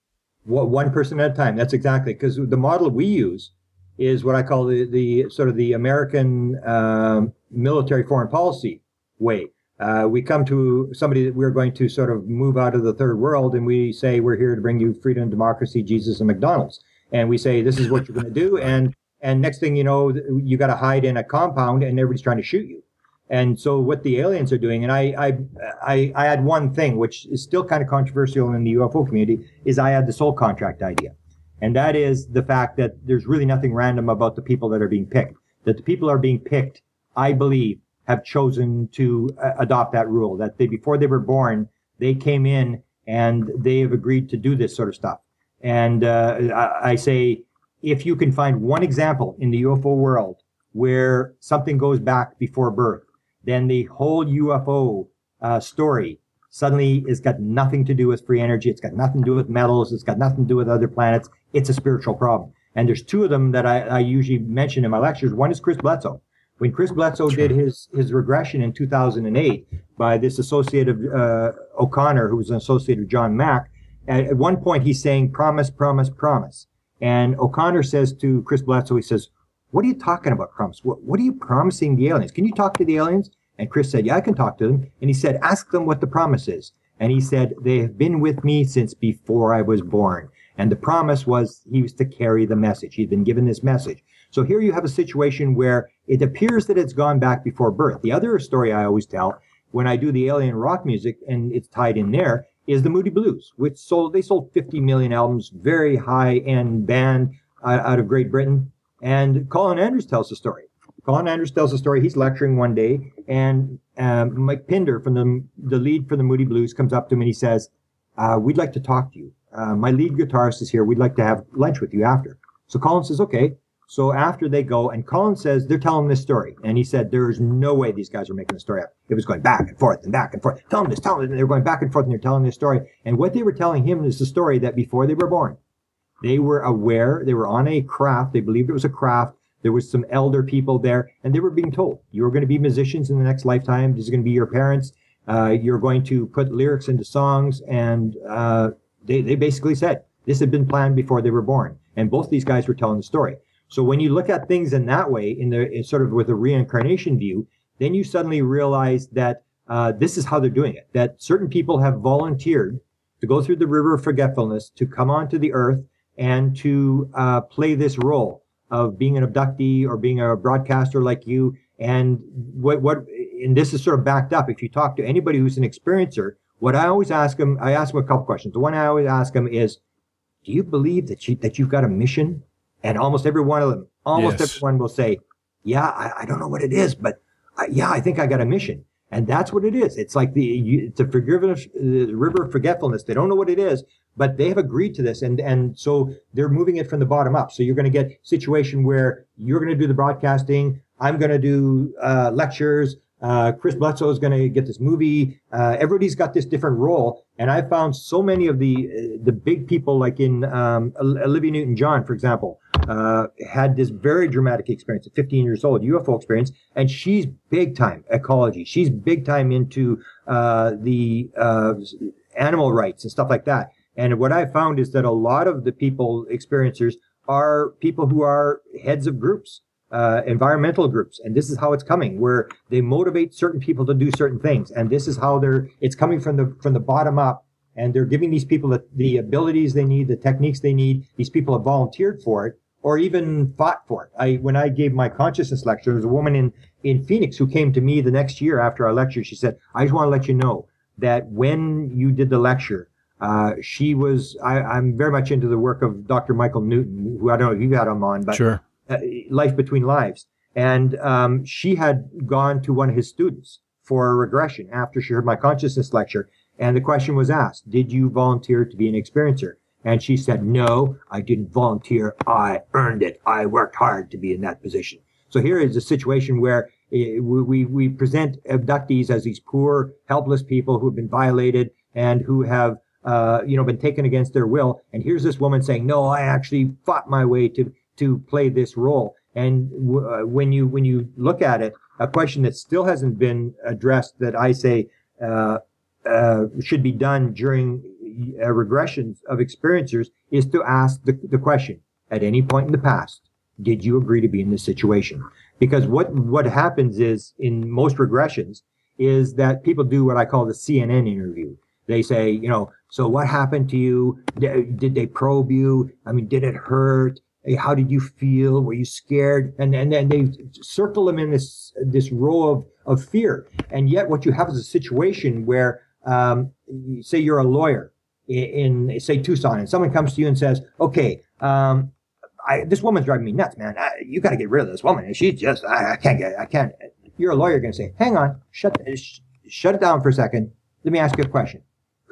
B: One person at a time. That's exactly because the model we use is what I call the, the sort of the American um, military foreign policy way. Uh, we come to somebody that we're going to sort of move out of the third world and we say we're here to bring you freedom, democracy, Jesus, and McDonald's. And we say this is what you're going to do. [laughs] And and next thing you know, you got to hide in a compound and everybody's trying to shoot you. And so what the aliens are doing, and I, I, I, I had one thing, which is still kind of controversial in the UFO community, is I had the soul contract idea. And that is the fact that there's really nothing random about the people that are being picked. That the people are being picked, I believe, have chosen to uh, adopt that rule. That they, before they were born, they came in and they have agreed to do this sort of stuff. And uh, I, I say, if you can find one example in the UFO world where something goes back before birth, then the whole UFO uh, story suddenly has got nothing to do with free energy. It's got nothing to do with metals. It's got nothing to do with other planets. It's a spiritual problem. And there's two of them that I, I usually mention in my lectures. One is Chris Bledsoe. When Chris Bledsoe did his, his regression in 2008 by this associate of uh, O'Connor, who was an associate of John Mack, at, at one point he's saying, promise, promise, promise. And O'Connor says to Chris Bledsoe, he says, what are you talking about, Crumbs? What, what are you promising the aliens? Can you talk to the aliens? And Chris said, Yeah, I can talk to them. And he said, Ask them what the promise is. And he said, They have been with me since before I was born. And the promise was he was to carry the message. He'd been given this message. So here you have a situation where it appears that it's gone back before birth. The other story I always tell when I do the alien rock music and it's tied in there is the Moody Blues, which sold, they sold 50 million albums, very high end band uh, out of Great Britain. And Colin Andrews tells the story. Colin Andrews tells the story. He's lecturing one day, and um, Mike Pinder from the the lead for the Moody Blues comes up to him and he says, uh, "We'd like to talk to you. Uh, my lead guitarist is here. We'd like to have lunch with you after." So Colin says, "Okay." So after they go, and Colin says they're telling this story, and he said there's no way these guys are making the story up. It was going back and forth and back and forth. Tell them this, tell them. And they're going back and forth, and they're telling this story. And what they were telling him is the story that before they were born, they were aware. They were on a craft. They believed it was a craft there was some elder people there, and they were being told, you're going to be musicians in the next lifetime. This is going to be your parents. Uh, you're going to put lyrics into songs. And uh, they, they basically said this had been planned before they were born. And both these guys were telling the story. So when you look at things in that way, in the in sort of with a reincarnation view, then you suddenly realize that uh, this is how they're doing it. That certain people have volunteered to go through the river of forgetfulness, to come onto the earth, and to uh, play this role of being an abductee or being a broadcaster like you. And what, what, and this is sort of backed up. If you talk to anybody who's an experiencer, what I always ask them, I ask them a couple questions. The one I always ask them is, do you believe that you, that you've got a mission? And almost every one of them, almost yes. everyone will say, yeah, I, I, don't know what it is, but I, yeah, I think I got a mission. And that's what it is. It's like the, you, it's a forgiveness, the river of forgetfulness. They don't know what it is, but they have agreed to this. And, and so they're moving it from the bottom up. So you're going to get situation where you're going to do the broadcasting. I'm going to do, uh, lectures. Uh, Chris Bledsoe is going to get this movie. Uh, everybody's got this different role, and I found so many of the uh, the big people, like in um, Olivia Newton-John, for example, uh, had this very dramatic experience at 15 years old, UFO experience, and she's big time ecology. She's big time into uh, the uh, animal rights and stuff like that. And what I found is that a lot of the people experiencers are people who are heads of groups uh, environmental groups, and this is how it's coming, where they motivate certain people to do certain things, and this is how they're. It's coming from the from the bottom up, and they're giving these people the, the abilities they need, the techniques they need. These people have volunteered for it, or even fought for it. I when I gave my consciousness lecture, there was a woman in in Phoenix who came to me the next year after our lecture. She said, "I just want to let you know that when you did the lecture." Uh, she was, I, am very much into the work of Dr. Michael Newton, who I don't know if you've had him on, but
A: sure
B: uh, life between lives. And um, she had gone to one of his students for a regression after she heard my consciousness lecture. And the question was asked, did you volunteer to be an experiencer? And she said, no, I didn't volunteer. I earned it. I worked hard to be in that position. So here is a situation where eh, we, we present abductees as these poor, helpless people who have been violated and who have, uh, you know, been taken against their will. And here's this woman saying, no, I actually fought my way to to play this role. And w- uh, when you when you look at it, a question that still hasn't been addressed that I say uh, uh, should be done during uh, regressions of experiencers is to ask the, the question at any point in the past, did you agree to be in this situation? Because what what happens is in most regressions is that people do what I call the CNN interview. They say, you know, so what happened to you? Did they probe you? I mean, did it hurt? How did you feel? Were you scared? And and then they circle them in this this row of of fear. And yet, what you have is a situation where, um, say, you're a lawyer in, in, say Tucson, and someone comes to you and says, "Okay, um, I, this woman's driving me nuts, man. I, you got to get rid of this woman. She's just I, I can't get I can't." You're a lawyer, going to say, "Hang on, shut sh- shut it down for a second. Let me ask you a question.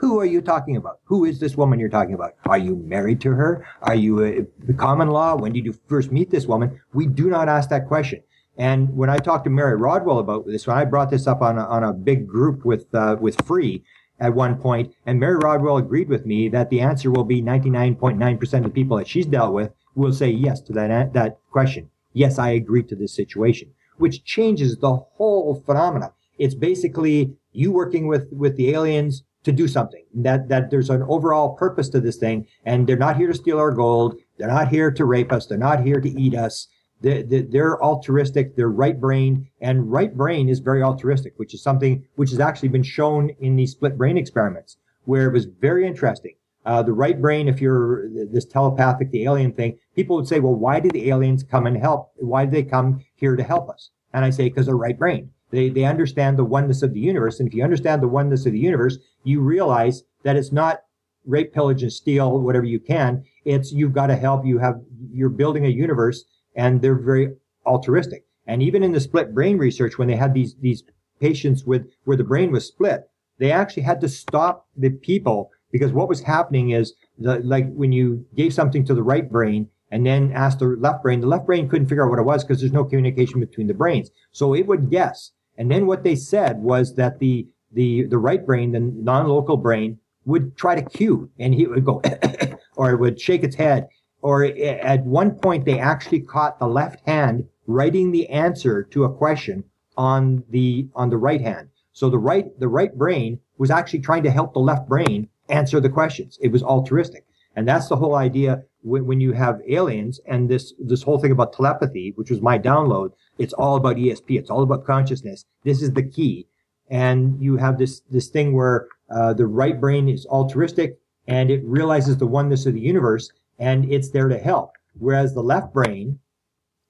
B: Who are you talking about? Who is this woman you're talking about? Are you married to her? Are you a, the common law? When did you first meet this woman? We do not ask that question. And when I talked to Mary Rodwell about this, when I brought this up on a, on a big group with uh, with Free at one point, and Mary Rodwell agreed with me that the answer will be 99.9% of the people that she's dealt with will say yes to that that question. Yes, I agree to this situation, which changes the whole phenomena. It's basically you working with with the aliens to do something. That that there's an overall purpose to this thing, and they're not here to steal our gold. They're not here to rape us. They're not here to eat us. They're, they're altruistic. They're right brain, and right brain is very altruistic, which is something which has actually been shown in these split brain experiments, where it was very interesting. Uh, the right brain, if you're this telepathic, the alien thing, people would say, well, why did the aliens come and help? Why did they come here to help us? And I say, because they're right brain. They, they understand the oneness of the universe. And if you understand the oneness of the universe, you realize that it's not rape, pillage, and steal whatever you can. It's you've got to help. You have, you're building a universe and they're very altruistic. And even in the split brain research, when they had these, these patients with, where the brain was split, they actually had to stop the people because what was happening is the, like when you gave something to the right brain and then asked the left brain, the left brain couldn't figure out what it was because there's no communication between the brains. So it would guess. And then what they said was that the, the, the right brain, the non-local brain would try to cue and he would go, [coughs] or it would shake its head or at one point they actually caught the left hand writing the answer to a question on the on the right hand. So the right the right brain was actually trying to help the left brain answer the questions. It was altruistic. And that's the whole idea when, when you have aliens and this this whole thing about telepathy, which was my download, it's all about ESP. It's all about consciousness. This is the key. And you have this this thing where uh, the right brain is altruistic and it realizes the oneness of the universe and it's there to help. Whereas the left brain,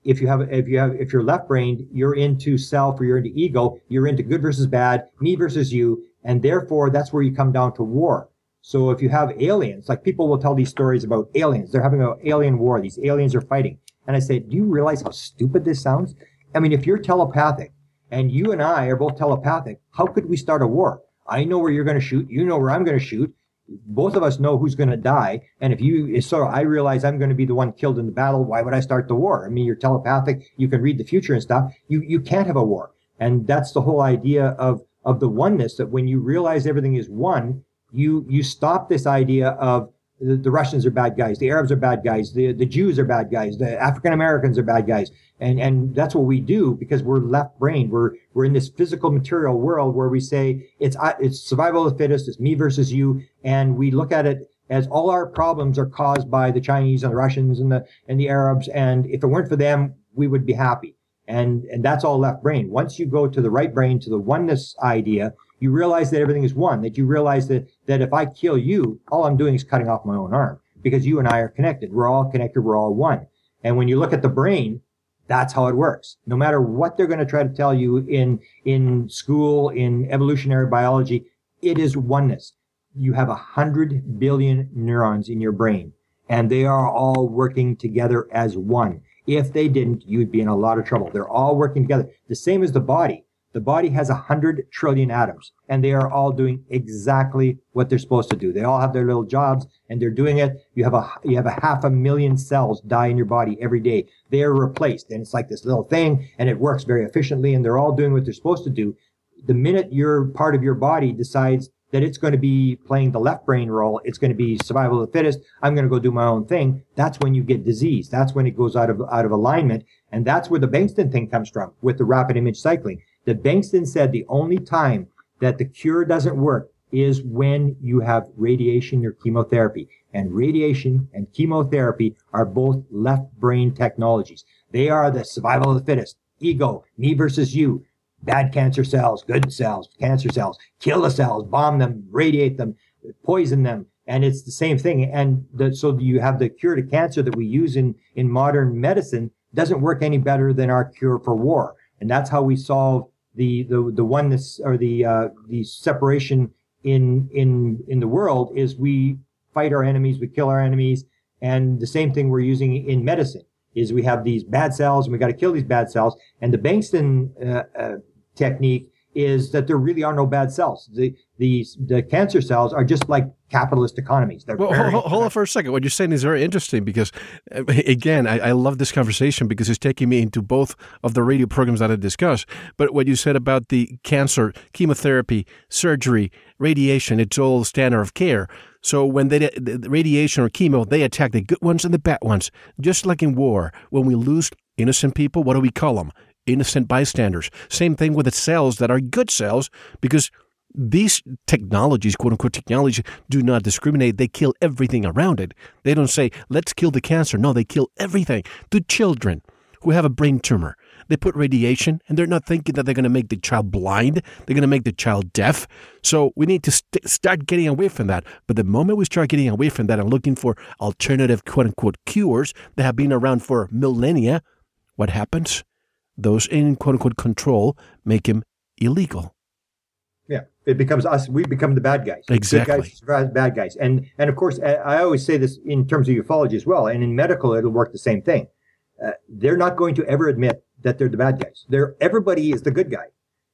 B: if you have, if you have, if you're left brained, you're into self or you're into ego, you're into good versus bad, me versus you. And therefore that's where you come down to war. So if you have aliens, like people will tell these stories about aliens, they're having an alien war. These aliens are fighting. And I say, do you realize how stupid this sounds? I mean, if you're telepathic and you and I are both telepathic, how could we start a war? I know where you're going to shoot. You know where I'm going to shoot both of us know who's going to die. And if you, so I realize I'm going to be the one killed in the battle. Why would I start the war? I mean, you're telepathic. You can read the future and stuff. You, you can't have a war. And that's the whole idea of, of the oneness that when you realize everything is one, you, you stop this idea of the, the, Russians are bad guys, the Arabs are bad guys, the, the Jews are bad guys, the African Americans are bad guys. And, and that's what we do because we're left brained. We're, we're in this physical material world where we say it's, uh, it's survival of the fittest, it's me versus you. And we look at it as all our problems are caused by the Chinese and the Russians and the, and the Arabs. And if it weren't for them, we would be happy. And, and that's all left brain. Once you go to the right brain, to the oneness idea, you realize that everything is one, that you realize that, that if I kill you, all I'm doing is cutting off my own arm because you and I are connected. We're all connected. We're all one. And when you look at the brain, that's how it works. No matter what they're going to try to tell you in, in school, in evolutionary biology, it is oneness. You have a hundred billion neurons in your brain and they are all working together as one. If they didn't, you'd be in a lot of trouble. They're all working together. The same as the body. The body has a hundred trillion atoms and they are all doing exactly what they're supposed to do. They all have their little jobs and they're doing it. You have a, you have a half a million cells die in your body every day. They are replaced and it's like this little thing and it works very efficiently and they're all doing what they're supposed to do. The minute your part of your body decides that it's going to be playing the left brain role. It's going to be survival of the fittest. I'm going to go do my own thing. That's when you get disease. That's when it goes out of, out of alignment. And that's where the Bengston thing comes from with the rapid image cycling that Bengston said the only time that the cure doesn't work is when you have radiation or chemotherapy. And radiation and chemotherapy are both left brain technologies. They are the survival of the fittest. Ego, me versus you. Bad cancer cells, good cells, cancer cells. Kill the cells, bomb them, radiate them, poison them. And it's the same thing. And the, so you have the cure to cancer that we use in, in modern medicine doesn't work any better than our cure for war. And that's how we solve the the the oneness or the uh, the separation in in in the world is we fight our enemies, we kill our enemies, and the same thing we're using in medicine is we have these bad cells and we got to kill these bad cells. And the Bengston uh, uh, technique is that there really are no bad cells. The the the cancer cells are just like capitalist economies.
A: They're well, hold, hold, on for a second. What you're saying is very interesting because, uh, again, I, I, love this conversation because it's taking me into both of the radio programs that I discussed. But what you said about the cancer, chemotherapy, surgery, radiation, it's all standard of care. So when they the radiation or chemo, they attack the good ones and the bad ones. Just like in war, when we lose innocent people, what do we call them? Innocent bystanders. Same thing with the cells that are good cells because these technologies, quote unquote technologies, do not discriminate. They kill everything around it. They don't say, let's kill the cancer. No, they kill everything. To children who have a brain tumor, they put radiation and they're not thinking that they're going to make the child blind. They're going to make the child deaf. So we need to st- start getting away from that. But the moment we start getting away from that and looking for alternative, quote unquote, cures that have been around for millennia, what happens? Those in quote unquote control make him illegal.
B: Yeah, it becomes us. We become the bad guys.
A: Exactly,
B: guys, bad guys. And and of course, I always say this in terms of ufology as well. And in medical, it'll work the same thing. Uh, they're not going to ever admit that they're the bad guys. They're everybody is the good guy.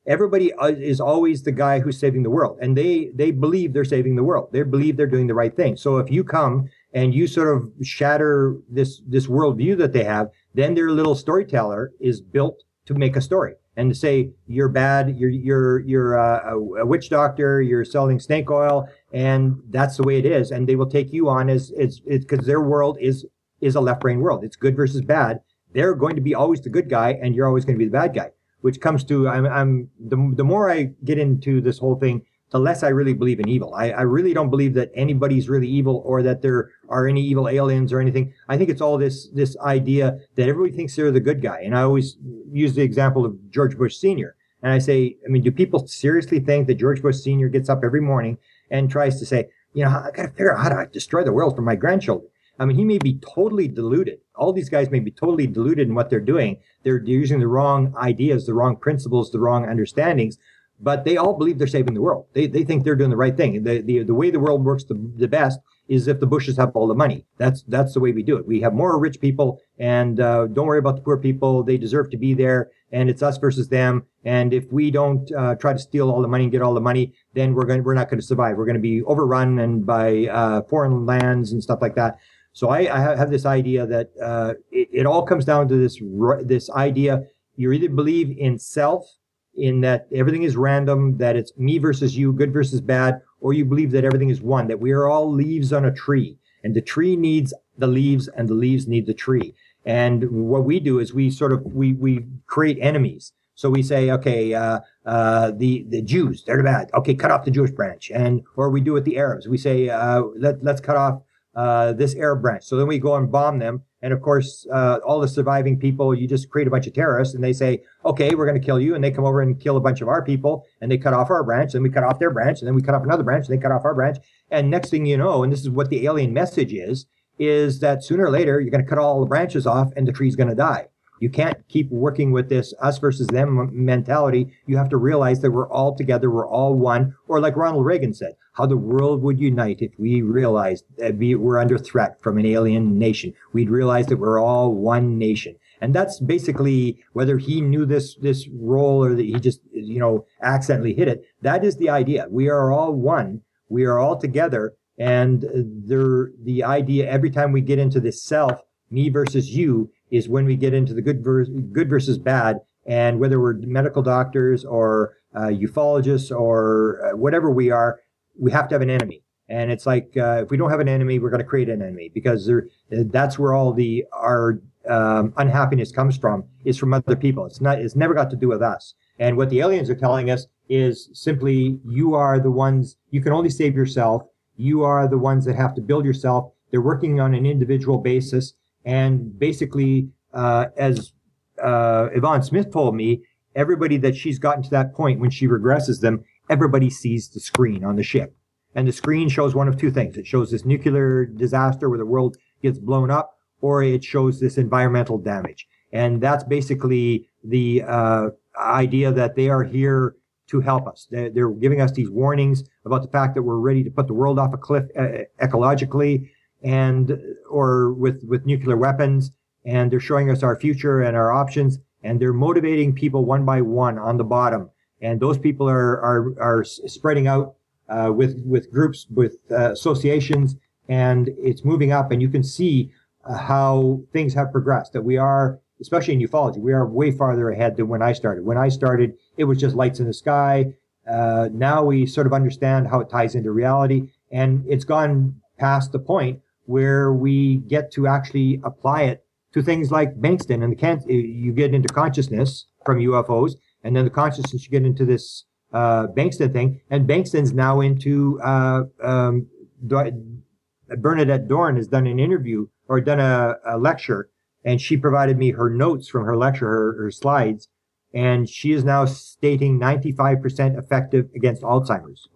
B: Everybody uh, is always the guy who's saving the world, and they they believe they're saving the world. They believe they're doing the right thing. So if you come and you sort of shatter this this worldview that they have, then their little storyteller is built to make a story and to say you're bad, you're you're you're a, a, witch doctor, you're selling snake oil, and that's the way it is. And they will take you on as it's because their world is is a left brain world. It's good versus bad. They're going to be always the good guy, and you're always going to be the bad guy. Which comes to I'm, I'm the the more I get into this whole thing, the less I really believe in evil. I, I really don't believe that anybody's really evil or that there are any evil aliens or anything. I think it's all this this idea that everybody thinks they're the good guy. And I always use the example of George Bush Sr. And I say, I mean, do people seriously think that George Bush Sr. gets up every morning and tries to say, you know, I got to figure out how to destroy the world for my grandchildren? I mean, he may be totally deluded. All these guys may be totally deluded in what they're doing. They're using the wrong ideas, the wrong principles, the wrong understandings but they all believe they're saving the world. They, they think they're doing the right thing. The, the, the way the world works the, the best is if the Bushes have all the money. That's, that's the way we do it. We have more rich people and, uh, don't worry about the poor people. They deserve to be there and it's us versus them. And if we don't, uh, try to steal all the money and get all the money, then we're going, we're not going to survive. We're going to be overrun and by, uh, foreign lands and stuff like that. So I, I have this idea that, uh, it, it all comes down to this, this idea. You either believe in self in that everything is random, that it's me versus you, good versus bad, or you believe that everything is one, that we are all leaves on a tree and the tree needs the leaves and the leaves need the tree. And what we do is we sort of, we, we create enemies. So we say, okay, uh, uh, the, the Jews, they're the bad. Okay, cut off the Jewish branch. And, or we do with the Arabs. We say, uh, let, let's cut off, uh, this Arab branch. So then we go and bomb them and of course, uh, all the surviving people, you just create a bunch of terrorists and they say, okay, we're going to kill you. And they come over and kill a bunch of our people and they cut off our branch and we cut off their branch and then we cut off another branch and they cut off our branch. And next thing you know, and this is what the alien message is, is that sooner or later, you're going to cut all the branches off and the tree's going to die. You can't keep working with this us versus them mentality. You have to realize that we're all together. We're all one. Or like Ronald Reagan said, how the world would unite if we realized that we were under threat from an alien nation. We'd realize that we're all one nation. And that's basically whether he knew this, this role or that he just, you know, accidentally hit it. That is the idea. We are all one. We are all together. And there, the idea every time we get into this self, me versus you, is when we get into the good, ver- good versus bad. And whether we're medical doctors or uh, ufologists or uh, whatever we are, we have to have an enemy. And it's like uh, if we don't have an enemy, we're going to create an enemy because there, that's where all the our um, unhappiness comes from is from other people. It's not. It's never got to do with us. And what the aliens are telling us is simply you are the ones. You can only save yourself. You are the ones that have to build yourself. They're working on an individual basis. And basically, uh, as uh, Yvonne Smith told me, everybody that she's gotten to that point when she regresses them, everybody sees the screen on the ship. And the screen shows one of two things. It shows this nuclear disaster where the world gets blown up, or it shows this environmental damage. And that's basically the uh, idea that they are here to help us. They're, they're, giving us these warnings about the fact that we're ready to put the world off a cliff uh, ecologically and or with with nuclear weapons and they're showing us our future and our options and they're motivating people one by one on the bottom and those people are are are spreading out uh, with with groups, with uh, associations, and it's moving up. And you can see uh, how things have progressed. That we are, especially in ufology, we are way farther ahead than when I started. When I started, it was just lights in the sky. Uh, now we sort of understand how it ties into reality, and it's gone past the point where we get to actually apply it to things like Bengston and the can you get into consciousness from UFOs, and then the consciousness you get into this uh, Bengston thing, and Bengston's now into uh, um, Bernadette Doran has done an interview or done a, a, lecture, and she provided me her notes from her lecture, her, her slides, and she is now stating 95% effective against Alzheimer's.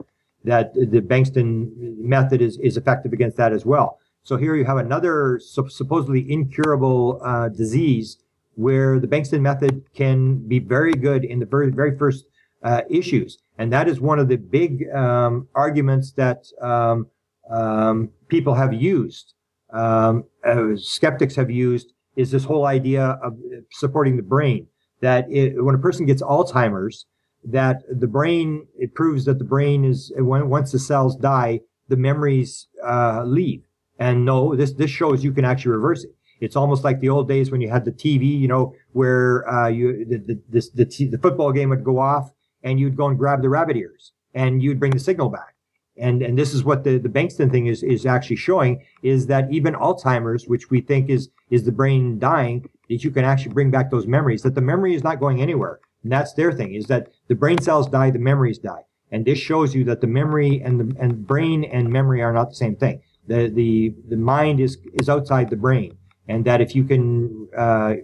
B: That the Bankston method is, is effective against that as well. So here you have another supposedly incurable uh, disease where the Bengston method can be very good in the very, very first uh, issues. And that is one of the big um, arguments that um, um, people have used, um, uh, skeptics have used, is this whole idea of supporting the brain. That it, when a person gets Alzheimer's, that the brain, it proves that the brain is, when, once the cells die, the memories uh, leave. And no, this, this shows you can actually reverse it. It's almost like the old days when you had the TV, you know, where uh, you the the, the, the, the football game would go off and you'd go and grab the rabbit ears and you'd bring the signal back. And and this is what the, the Bengston thing is is actually showing is that even Alzheimer's, which we think is is the brain dying, that you can actually bring back those memories, that the memory is not going anywhere. And that's their thing, is that the brain cells die, the memories die. And this shows you that the memory and the and brain and memory are not the same thing. The the the mind is is outside the brain. And that if you can uh,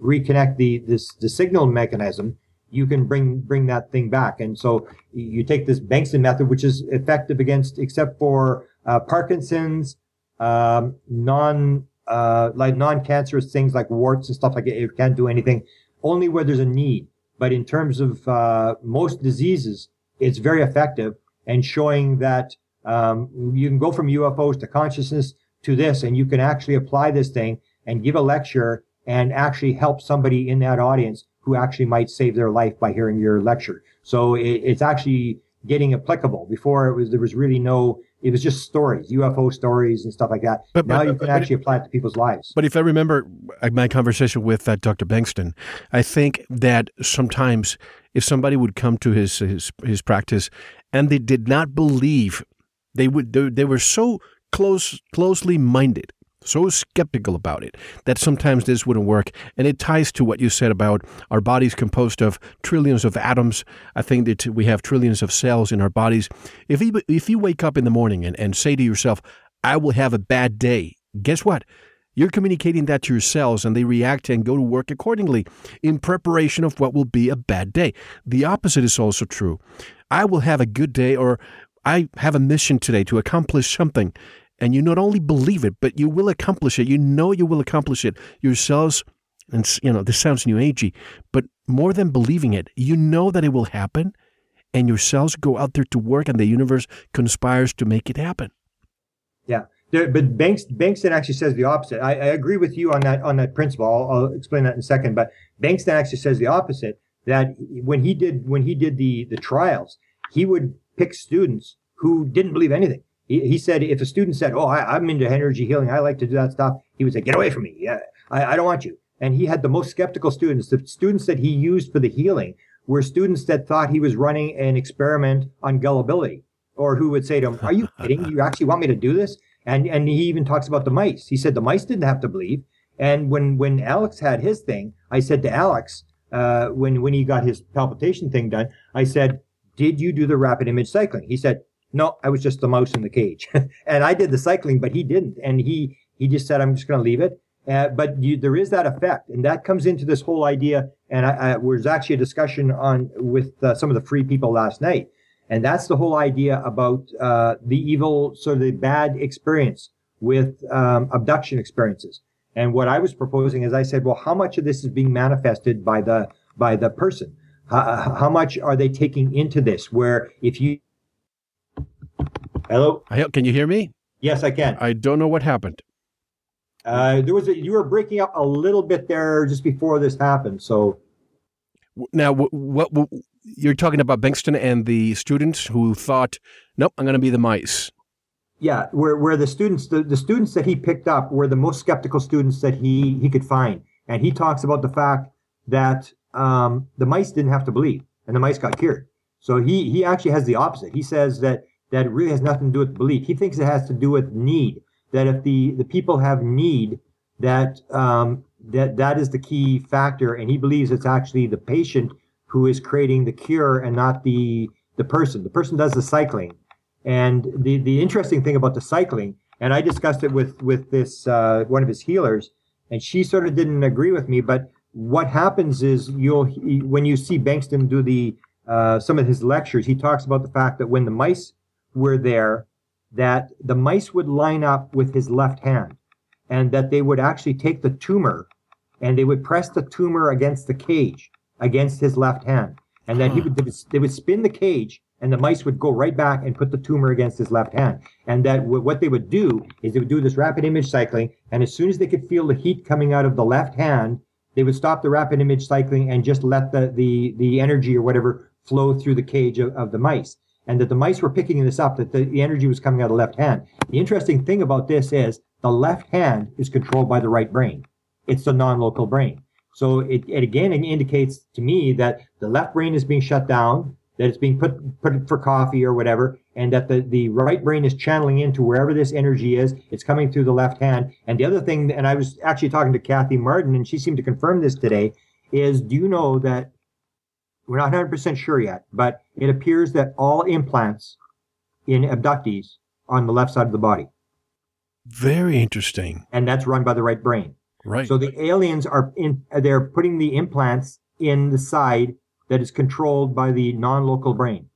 B: reconnect the this the signal mechanism, you can bring bring that thing back. And so you take this Bengston method, which is effective against, except for uh, Parkinson's, um, non uh, like non-cancerous things like warts and stuff like it. It can't do anything, only where there's a need. But in terms of uh, most diseases, it's very effective and showing that um, you can go from UFOs to consciousness to this, and you can actually apply this thing and give a lecture and actually help somebody in that audience who actually might save their life by hearing your lecture. So it, it's actually getting applicable. Before it was there was really no it was just stories, UFO stories and stuff like that. But, now but, you can but, actually apply it to people's lives.
A: But if I remember my conversation with uh, Dr. Bengston, I think that sometimes if somebody would come to his his his practice and they did not believe, they would they, they were so close closely minded so skeptical about it that sometimes this wouldn't work. And it ties to what you said about our bodies composed of trillions of atoms. I think that we have trillions of cells in our bodies. If you, if you wake up in the morning and, and say to yourself, I will have a bad day, guess what? You're communicating that to your cells and they react and go to work accordingly in preparation of what will be a bad day. The opposite is also true. I will have a good day or I have a mission today to accomplish something and you not only believe it, but you will accomplish it. You know you will accomplish it yourselves. And you know this sounds new agey, but more than believing it, you know that it will happen, and yourselves go out there to work, and the universe conspires to make it happen.
B: Yeah, but Banks Bengston actually says the opposite. I, I, agree with you on that on that principle. I'll, I'll explain that in a second. But Bengston actually says the opposite. That when he did when he did the the trials, he would pick students who didn't believe anything he, he said if a student said, "Oh, I, am into energy healing. I like to do that stuff," he would say, "Get away from me. Yeah, I, I don't want you." And he had the most skeptical students. The students that he used for the healing were students that thought he was running an experiment on gullibility, or who would say to him, "Are you [laughs] kidding? You actually want me to do this?" And and he even talks about the mice. He said the mice didn't have to believe. And when when Alex had his thing, I said to Alex uh, when when he got his palpitation thing done, I said, "Did you do the rapid image cycling?" He said, no, I was just the mouse in the cage. [laughs] and I did the cycling, but he didn't. And he, he just said, I'm just going to leave it. Uh, but you, there is that effect. And that comes into this whole idea. And I, I was actually a discussion on with uh, some of the free people last night. And that's the whole idea about uh, the evil, sort of the bad experience with um, abduction experiences. And what I was proposing is I said, well, how much of this is being manifested by the by the person? How, how much are they taking into this? Where if you Hello.
A: I, Can you hear me?
B: Yes, I can.
A: I don't know what happened.
B: Uh, there was a, you were breaking up a little bit there just before this happened. So
A: Now, what, what, what you're talking about Bengston and the students who thought, nope, I'm going to be the mice.
B: Yeah, where where the students the, the students that he picked up were the most skeptical students that he he could find, and he talks about the fact that um, the mice didn't have to believe, and the mice got cured. So he he actually has the opposite. He says that that really has nothing to do with belief. He thinks it has to do with need. That if the the people have need, that um, that that is the key factor, and he believes it's actually the patient who is creating the cure and not the the person. The person does the cycling, and the the interesting thing about the cycling, and I discussed it with with this uh, one of his healers, and she sort of didn't agree with me. But what happens is you'll when you see Bengston do the uh, some of his lectures, he talks about the fact that when the mice were there, that the mice would line up with his left hand, and that they would actually take the tumor, and they would press the tumor against the cage against his left hand, and then he hmm. would they would spin the cage and the mice would go right back and put the tumor against his left hand. And that w- what they would do is they would do this rapid image cycling, and as soon as they could feel the heat coming out of the left hand, they would stop the rapid image cycling and just let the the the energy or whatever flow through the cage of, of the mice. And that the mice were picking this up, that the, the energy was coming out of the left hand. The interesting thing about this is the left hand is controlled by the right brain. It's the non-local brain. So it, it again indicates to me that the left brain is being shut down that it's being put put for coffee or whatever, and that the, the right brain is channeling into wherever this energy is. It's coming through the left hand. And the other thing, and I was actually talking to Kathy Martin, and she seemed to confirm this today, is do you know that we're not 100% sure yet, but it appears that all implants in abductees are on the left side of the body.
A: Very interesting.
B: And that's run by the right brain.
A: Right.
B: So the aliens are in, they're putting the implants in the side that is controlled by the non-local brain.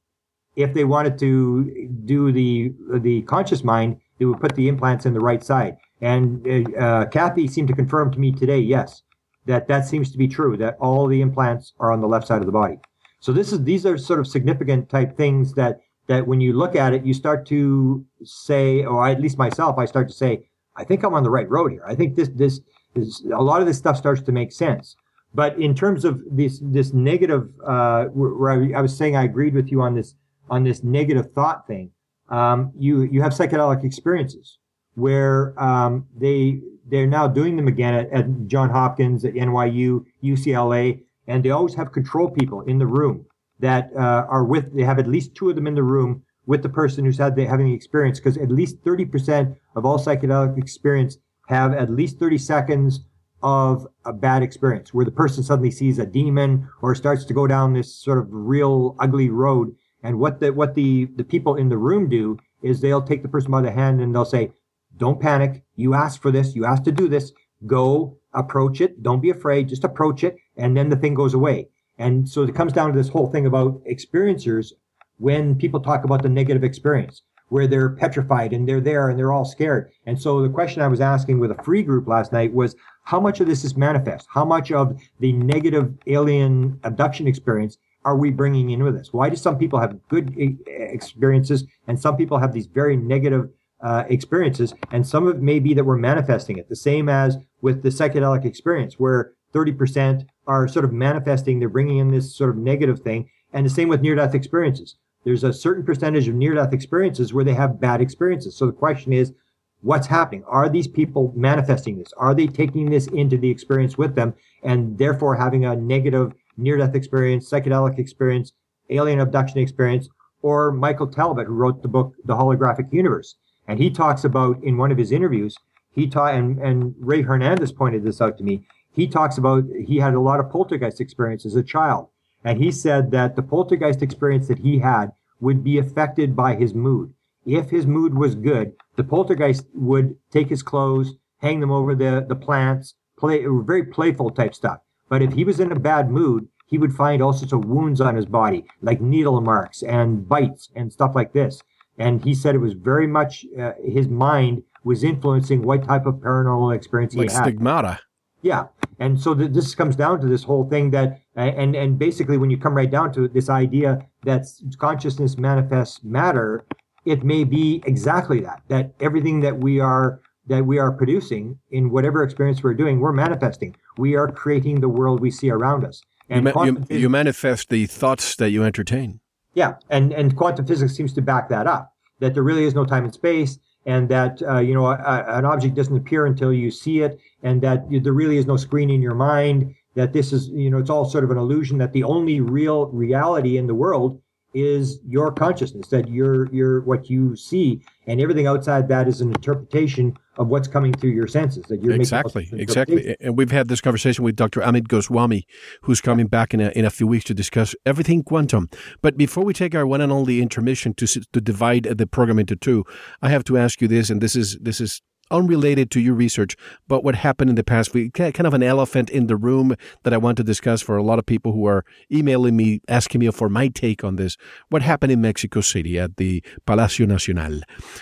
B: If they wanted to do the the conscious mind, they would put the implants in the right side. And uh, uh, Kathy seemed to confirm to me today, yes, that that seems to be true. That all the implants are on the left side of the body. So this is these are sort of significant type things that that when you look at it, you start to say, or at least myself, I start to say, I think I'm on the right road here. I think this this is a lot of this stuff starts to make sense. But in terms of this this negative, uh, where I, I, was saying I agreed with you on this on this negative thought thing. Um, you you have psychedelic experiences where um, they they're now doing them again at, at John Hopkins, at NYU, UCLA, and they always have control people in the room that uh, are with. They have at least two of them in the room with the person who's had the, having the experience, because at least thirty percent of all psychedelic experience have at least thirty seconds of a bad experience where the person suddenly sees a demon or starts to go down this sort of real ugly road. And what the, what the, the people in the room do is they'll take the person by the hand and they'll say, don't panic. You asked for this. You asked to do this. Go approach it. Don't be afraid. Just approach it. And then the thing goes away. And so it comes down to this whole thing about experiencers when people talk about the negative experience where they're petrified and they're there and they're all scared. And so the question I was asking with a free group last night was how much of this is manifest? How much of the negative alien abduction experience are we bringing in with us? Why do some people have good experiences and some people have these very negative uh, experiences? And some of it may be that we're manifesting it, the same as with the psychedelic experience, where 30% are sort of manifesting, they're bringing in this sort of negative thing. And the same with near death experiences there's a certain percentage of near death experiences where they have bad experiences. So the question is, what's happening? Are these people manifesting this? Are they taking this into the experience with them and therefore having a negative near death experience, psychedelic experience, alien abduction experience? Or Michael Talbot, who wrote the book, The Holographic Universe. And he talks about in one of his interviews, he taught, and, and Rey Hernandez pointed this out to me. He talks about he had a lot of poltergeist experience as a child and he said that the poltergeist experience that he had would be affected by his mood. If his mood was good, the poltergeist would take his clothes, hang them over the, the plants, play very playful type stuff. But if he was in a bad mood, he would find all sorts of wounds on his body, like needle marks and bites and stuff like this. And he said it was very much uh, his mind was influencing what type of paranormal experience
A: like
B: he had.
A: stigmata.
B: Yeah, and so th- this comes down to this whole thing that, and and basically when you come right down to it, this idea that consciousness manifests matter, it may be exactly that. That everything that we are that we are producing in whatever experience we're doing, we're manifesting. We are creating the world we see around us.
A: And you, ma- you, you manifest the thoughts that you entertain.
B: Yeah, and and quantum physics seems to back that up. That there really is no time and space, and that uh, you know a, an object doesn't appear until you see it, and that there really is no screen in your mind. That this is you know it's all sort of an illusion. That the only real reality in the world is your consciousness. That you're you're what you see, and everything outside that is an interpretation of what's coming through your senses. That you're
A: exactly, exactly. And we've had this conversation with Dr. Amit Goswami, who's coming back in a, in a few weeks to discuss everything quantum. But before we take our one and only intermission to to divide the program into two, I have to ask you this, and this is this is unrelated to your research, but what happened in the past week, kind of an elephant in the room that I want to discuss for a lot of people who are emailing me, asking me for my take on this. What happened in Mexico City at the Palacio Nacional?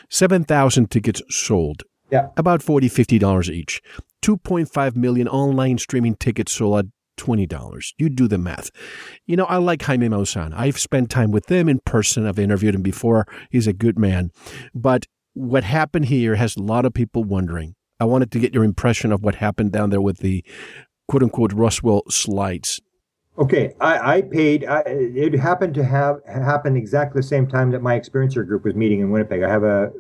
A: 7,000 tickets sold.
B: Yeah.
A: About $40, $50 each. 2.5 million online streaming tickets sold at $20. You do the math. You know, I like Jaime Maussan. I've spent time with him in person. I've interviewed him before. He's a good man. But what happened here has a lot of people wondering. I wanted to get your impression of what happened down there with the quote unquote Roswell slides.
B: Okay, I, I paid. I, it happened to have happened exactly the same time that my experiencer group was meeting in Winnipeg. I have a,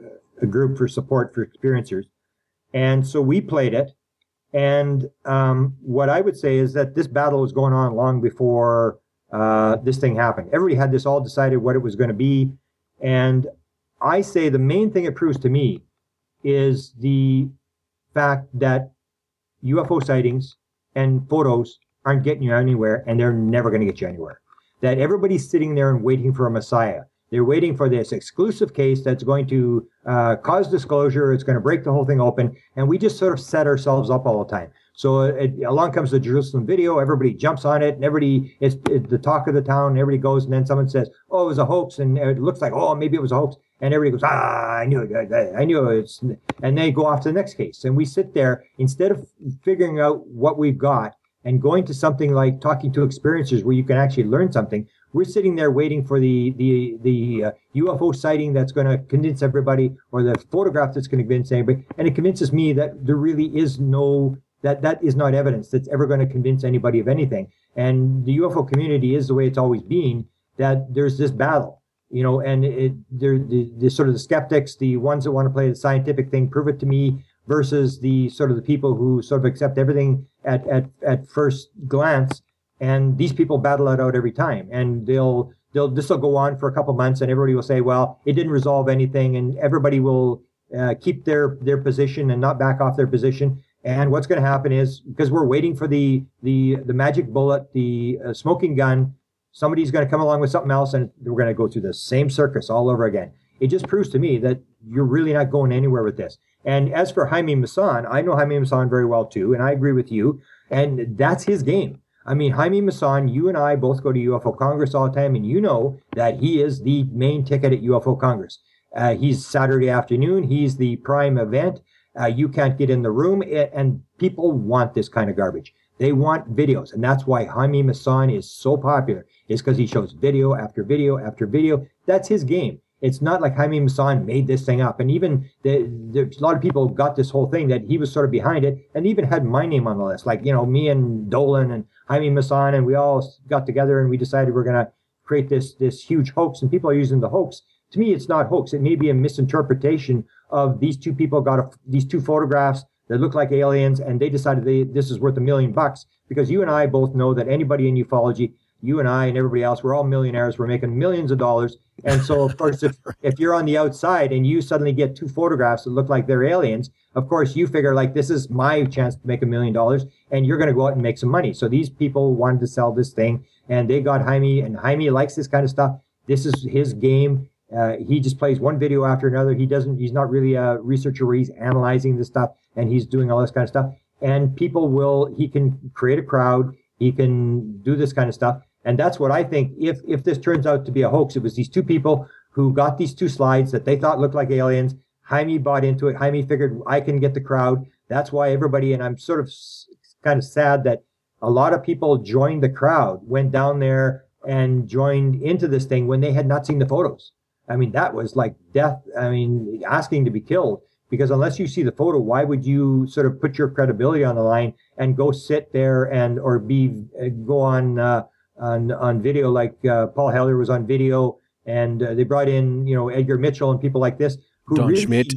B: a group for support for experiencers, and so we played it. And um, what I would say is that this battle was going on long before uh, this thing happened. Everybody had this all decided what it was going to be, and I say the main thing it proves to me is the fact that UFO sightings and photos aren't getting you anywhere and they're never going to get you anywhere. That everybody's sitting there and waiting for a messiah. They're waiting for this exclusive case that's going to uh, cause disclosure. It's going to break the whole thing open. And we just sort of set ourselves up all the time. So it, along comes the Jerusalem video. Everybody jumps on it, and everybody it's, it's the talk of the town. Everybody goes, and then someone says, "Oh, it was a hoax," and it looks like, "Oh, maybe it was a hoax." and everybody goes, ah, I knew it, I knew it, and they go off to the next case. And we sit there instead of figuring out what we've got and going to something like talking to experiencers where you can actually learn something. We're sitting there waiting for the the the uh, UFO sighting that's going to convince everybody, or the photograph that's going to convince anybody, and it convinces me that there really is no that that is not evidence that's ever going to convince anybody of anything. And the UFO community is the way it's always been. That there's this battle you know, and it, they're the, the sort of the skeptics, the ones that want to play the scientific thing, prove it to me, versus the sort of the people who sort of accept everything at at at first glance. And these people battle it out every time, and they'll they'll this will go on for a couple months, and everybody will say, well, it didn't resolve anything, and everybody will uh, keep their their position and not back off their position. And what's going to happen is because we're waiting for the the the magic bullet, the uh, smoking gun somebody's going to come along with something else and we're going to go through the same circus all over again. It just proves to me that you're really not going anywhere with this. And as for Jaime Maussan, I know Jaime Maussan very well too, and I agree with you. And that's his game. I mean, Jaime Maussan, you and I both go to UFO Congress all the time, and you know that he is the main ticket at UFO Congress. Uh, he's Saturday afternoon. He's the prime event. Uh, you can't get in the room, and people want this kind of garbage. They want videos, and that's why Jaime Maussan is so popular. Is because he shows video after video after video. That's his game. It's not like Jaime Maussan made this thing up. And even the, the, a lot of people got this whole thing that he was sort of behind it, and even had my name on the list. Like you know, me and Dolan and Jaime Maussan, and we all got together and we decided we're going to create this this huge hoax. And people are using the hoax. To me, it's not hoax. It may be a misinterpretation of these two people got a, these two photographs that look like aliens, and they decided they, this is worth a million bucks because you and I both know that anybody in ufology, you and I and everybody else, we're all millionaires. We're making millions of dollars, and so of course, if [laughs] if you're on the outside and you suddenly get two photographs that look like they're aliens, of course you figure like this is my chance to make a million dollars, and you're going to go out and make some money. So these people wanted to sell this thing, and they got Jaime, and Jaime likes this kind of stuff. This is his game. Uh, he just plays one video after another. He doesn't. He's not really a researcher where he's analyzing the stuff and he's doing all this kind of stuff. And people will. He can create a crowd. He can do this kind of stuff. And that's what I think. If if this turns out to be a hoax, it was these two people who got these two slides that they thought looked like aliens. Jaime bought into it. Jaime figured I can get the crowd. That's why everybody. And I'm sort of kind of sad that a lot of people joined the crowd, went down there and joined into this thing when they had not seen the photos. I mean, that was like death. I mean, asking to be killed because unless you see the photo, why would you sort of put your credibility on the line and go sit there and or be uh, go on uh, on on video like uh, Paul Hellyer was on video, and uh, they brought in you know Edgar Mitchell and people like this
A: who Don really, Schmitt.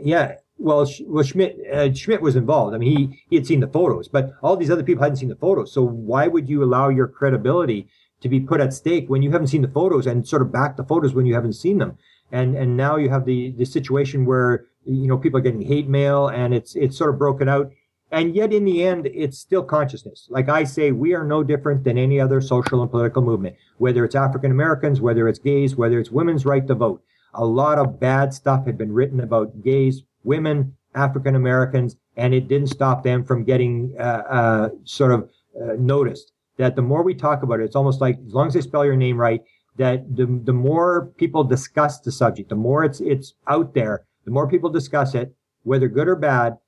B: Yeah, well, well Schmitt uh, Schmitt was involved. I mean, he he had seen the photos, but all these other people hadn't seen the photos. So why would you allow your credibility to be put at stake when you haven't seen the photos and sort of back the photos when you haven't seen them? And and now you have the the situation where you know people are getting hate mail and it's it's sort of broken out. And yet, in the end, it's still consciousness. Like I say, we are no different than any other social and political movement, whether it's African Americans, whether it's gays, whether it's women's right to vote. A lot of bad stuff had been written about gays, women, African Americans, and it didn't stop them from getting uh, uh, sort of uh, noticed. That the more we talk about it, it's almost like as long as they spell your name right, that the the more people discuss the subject, the more it's it's out there, the more people discuss it, whether good or bad.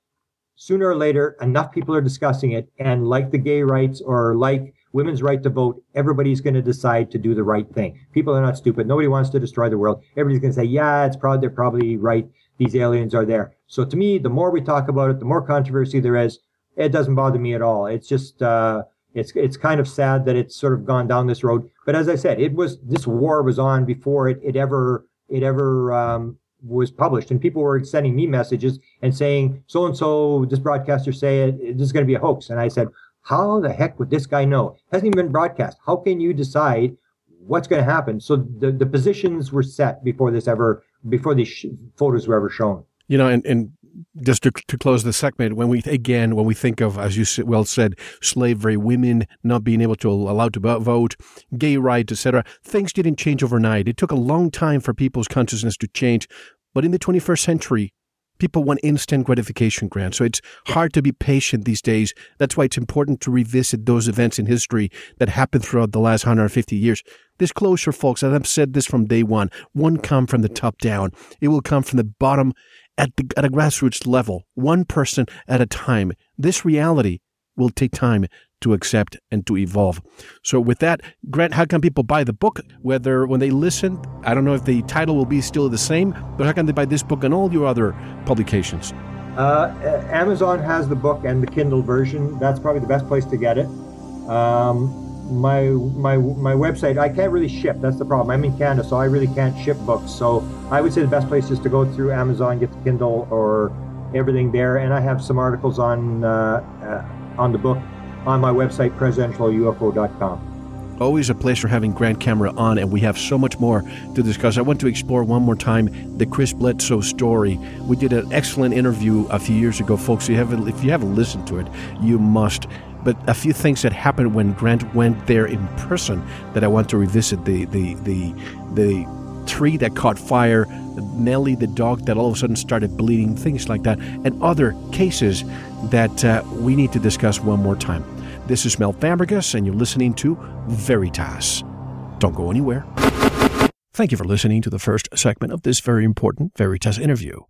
B: Sooner or later, enough people are discussing it, and like the gay rights or like women's right to vote, everybody's going to decide to do the right thing. People are not stupid. Nobody wants to destroy the world. Everybody's going to say, yeah, it's probably they're probably right these aliens are there. So to me, the more we talk about it, the more controversy there is. It doesn't bother me at all. It's just uh, it's it's kind of sad that it's sort of gone down this road. But as I said, it was this war was on before it, it ever it ever um, was published, and people were sending me messages and saying so and so this broadcaster say it, this is going to be a hoax, and I said, how the heck would this guy know? It hasn't even been broadcast. How can you decide what's going to happen? So the the positions were set before this ever before these sh- photos were ever shown.
A: You know, and, and just to, to close the segment, when we again when we think of, as you well said, slavery, women not being able to allowed to vote, gay rights, etc., things didn't change overnight. It took a long time for people's consciousness to change. But in the 21st century, people want instant gratification, Grant. So it's hard to be patient these days. That's why it's important to revisit those events in history that happened throughout the last 150 years. This closure, folks, as I've said this from day one, won't come from the top down. It will come from the bottom at, the, at a grassroots level, one person at a time. This reality will take time to accept and to evolve. So, with that, Grant, how can people buy the book? Whether when they listen, I don't know if the title will be still the same, but how can they buy this book and all your other publications?
B: Uh, Amazon has the book and the Kindle version. That's probably the best place to get it. Um, my my my website I can't really ship. That's the problem. I'm in Canada, so I really can't ship books. So I would say the best place is to go through Amazon, get the Kindle or everything there. And I have some articles on uh, uh, on the book on my website, presidentialufo.com.
A: Always a pleasure having Grant Cameron on, and we have so much more to discuss. I want to explore one more time the Chris Bledsoe story. We did an excellent interview a few years ago, folks. If you haven't, if you haven't listened to it, you must. But a few things that happened when Grant went there in person that I want to revisit. The the the the tree that caught fire, Nellie the dog that all of a sudden started bleeding, things like that, and other cases that uh, we need to discuss one more time. This is Mel Fabregas, and you're listening to Veritas. Don't go anywhere. Thank you for listening to the first segment of this very important Veritas interview.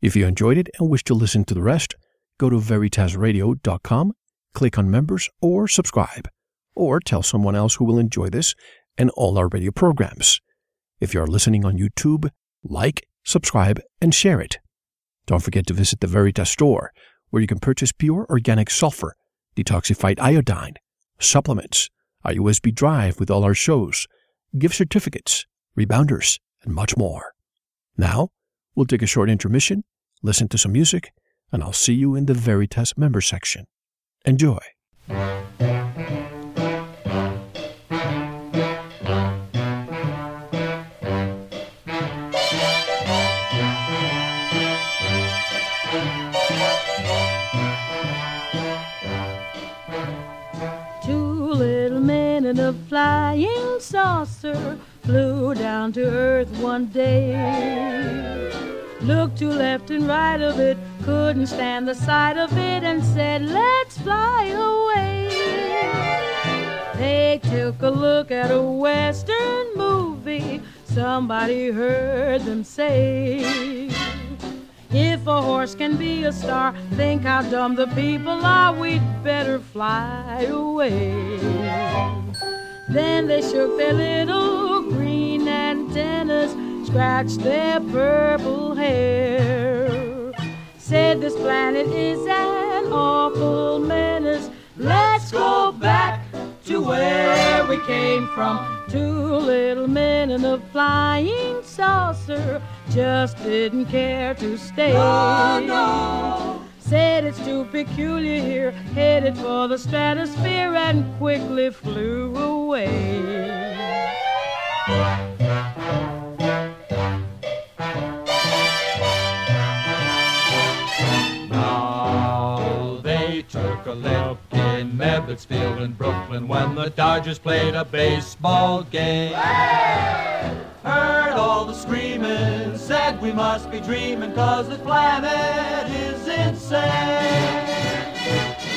A: If you enjoyed it and wish to listen to the rest, go to veritasradio.com, click on members, or subscribe, or tell someone else who will enjoy this and all our radio programs. If you are listening on YouTube, like, subscribe, and share it. Don't forget to visit the Veritas store, where you can purchase pure organic sulfur detoxified iodine, supplements, a USB drive with all our shows, gift certificates, rebounders, and much more. Now, we'll take a short intermission, listen to some music, and I'll see you in the Veritas member section. Enjoy.
C: a flying saucer flew down to earth one day. Looked to left and right of it, couldn't stand the sight of it, and said, Let's fly away. They took a look at a western movie, somebody heard them say. If a horse can be a star, think how dumb the people are, we'd better fly away. Then they shook their little green antennas, scratched their purple hair. Said this planet is an awful menace. Let's go back to where we came from. Two little men in a flying saucer just didn't care to stay.
D: No, no.
C: Said it's too peculiar here, headed for the stratosphere and quickly flew away.
D: Look in Ebbets Field in Brooklyn when the Dodgers played a baseball game. Heard all the screaming, said we must be dreaming cause the planet is insane.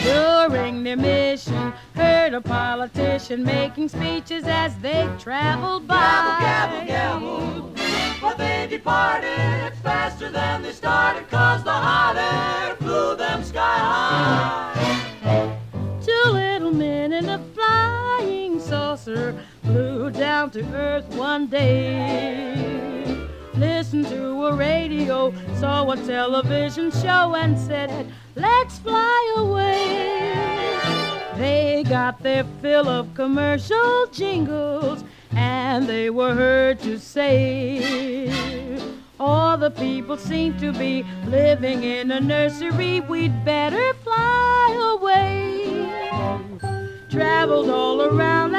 C: During their mission, heard a politician making speeches as they traveled by.
D: Gabble, gabble, gabble. But they departed faster than they started cause the hot air flew them sky high.
C: Saucer flew down to earth one day. Listened to a radio, saw a television show, and said, Let's fly away. They got their fill of commercial jingles, and they were heard to say, All the people seem to be living in a nursery, we'd better fly away traveled all around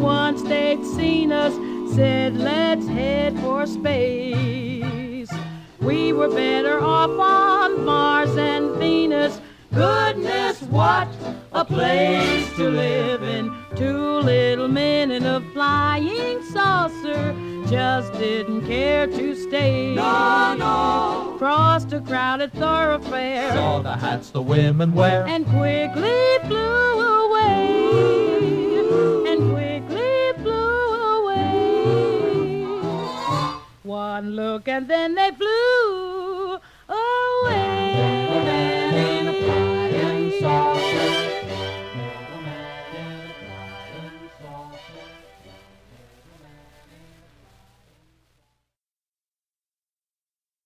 C: once they'd seen us said let's head for space we were better off on mars and venus goodness what a place to live in two little men in a flying saucer just didn't care to stay
D: No, no.
C: crossed a crowded thoroughfare
D: Saw the hats the women wear.
C: and quickly flew away. one look and then they flew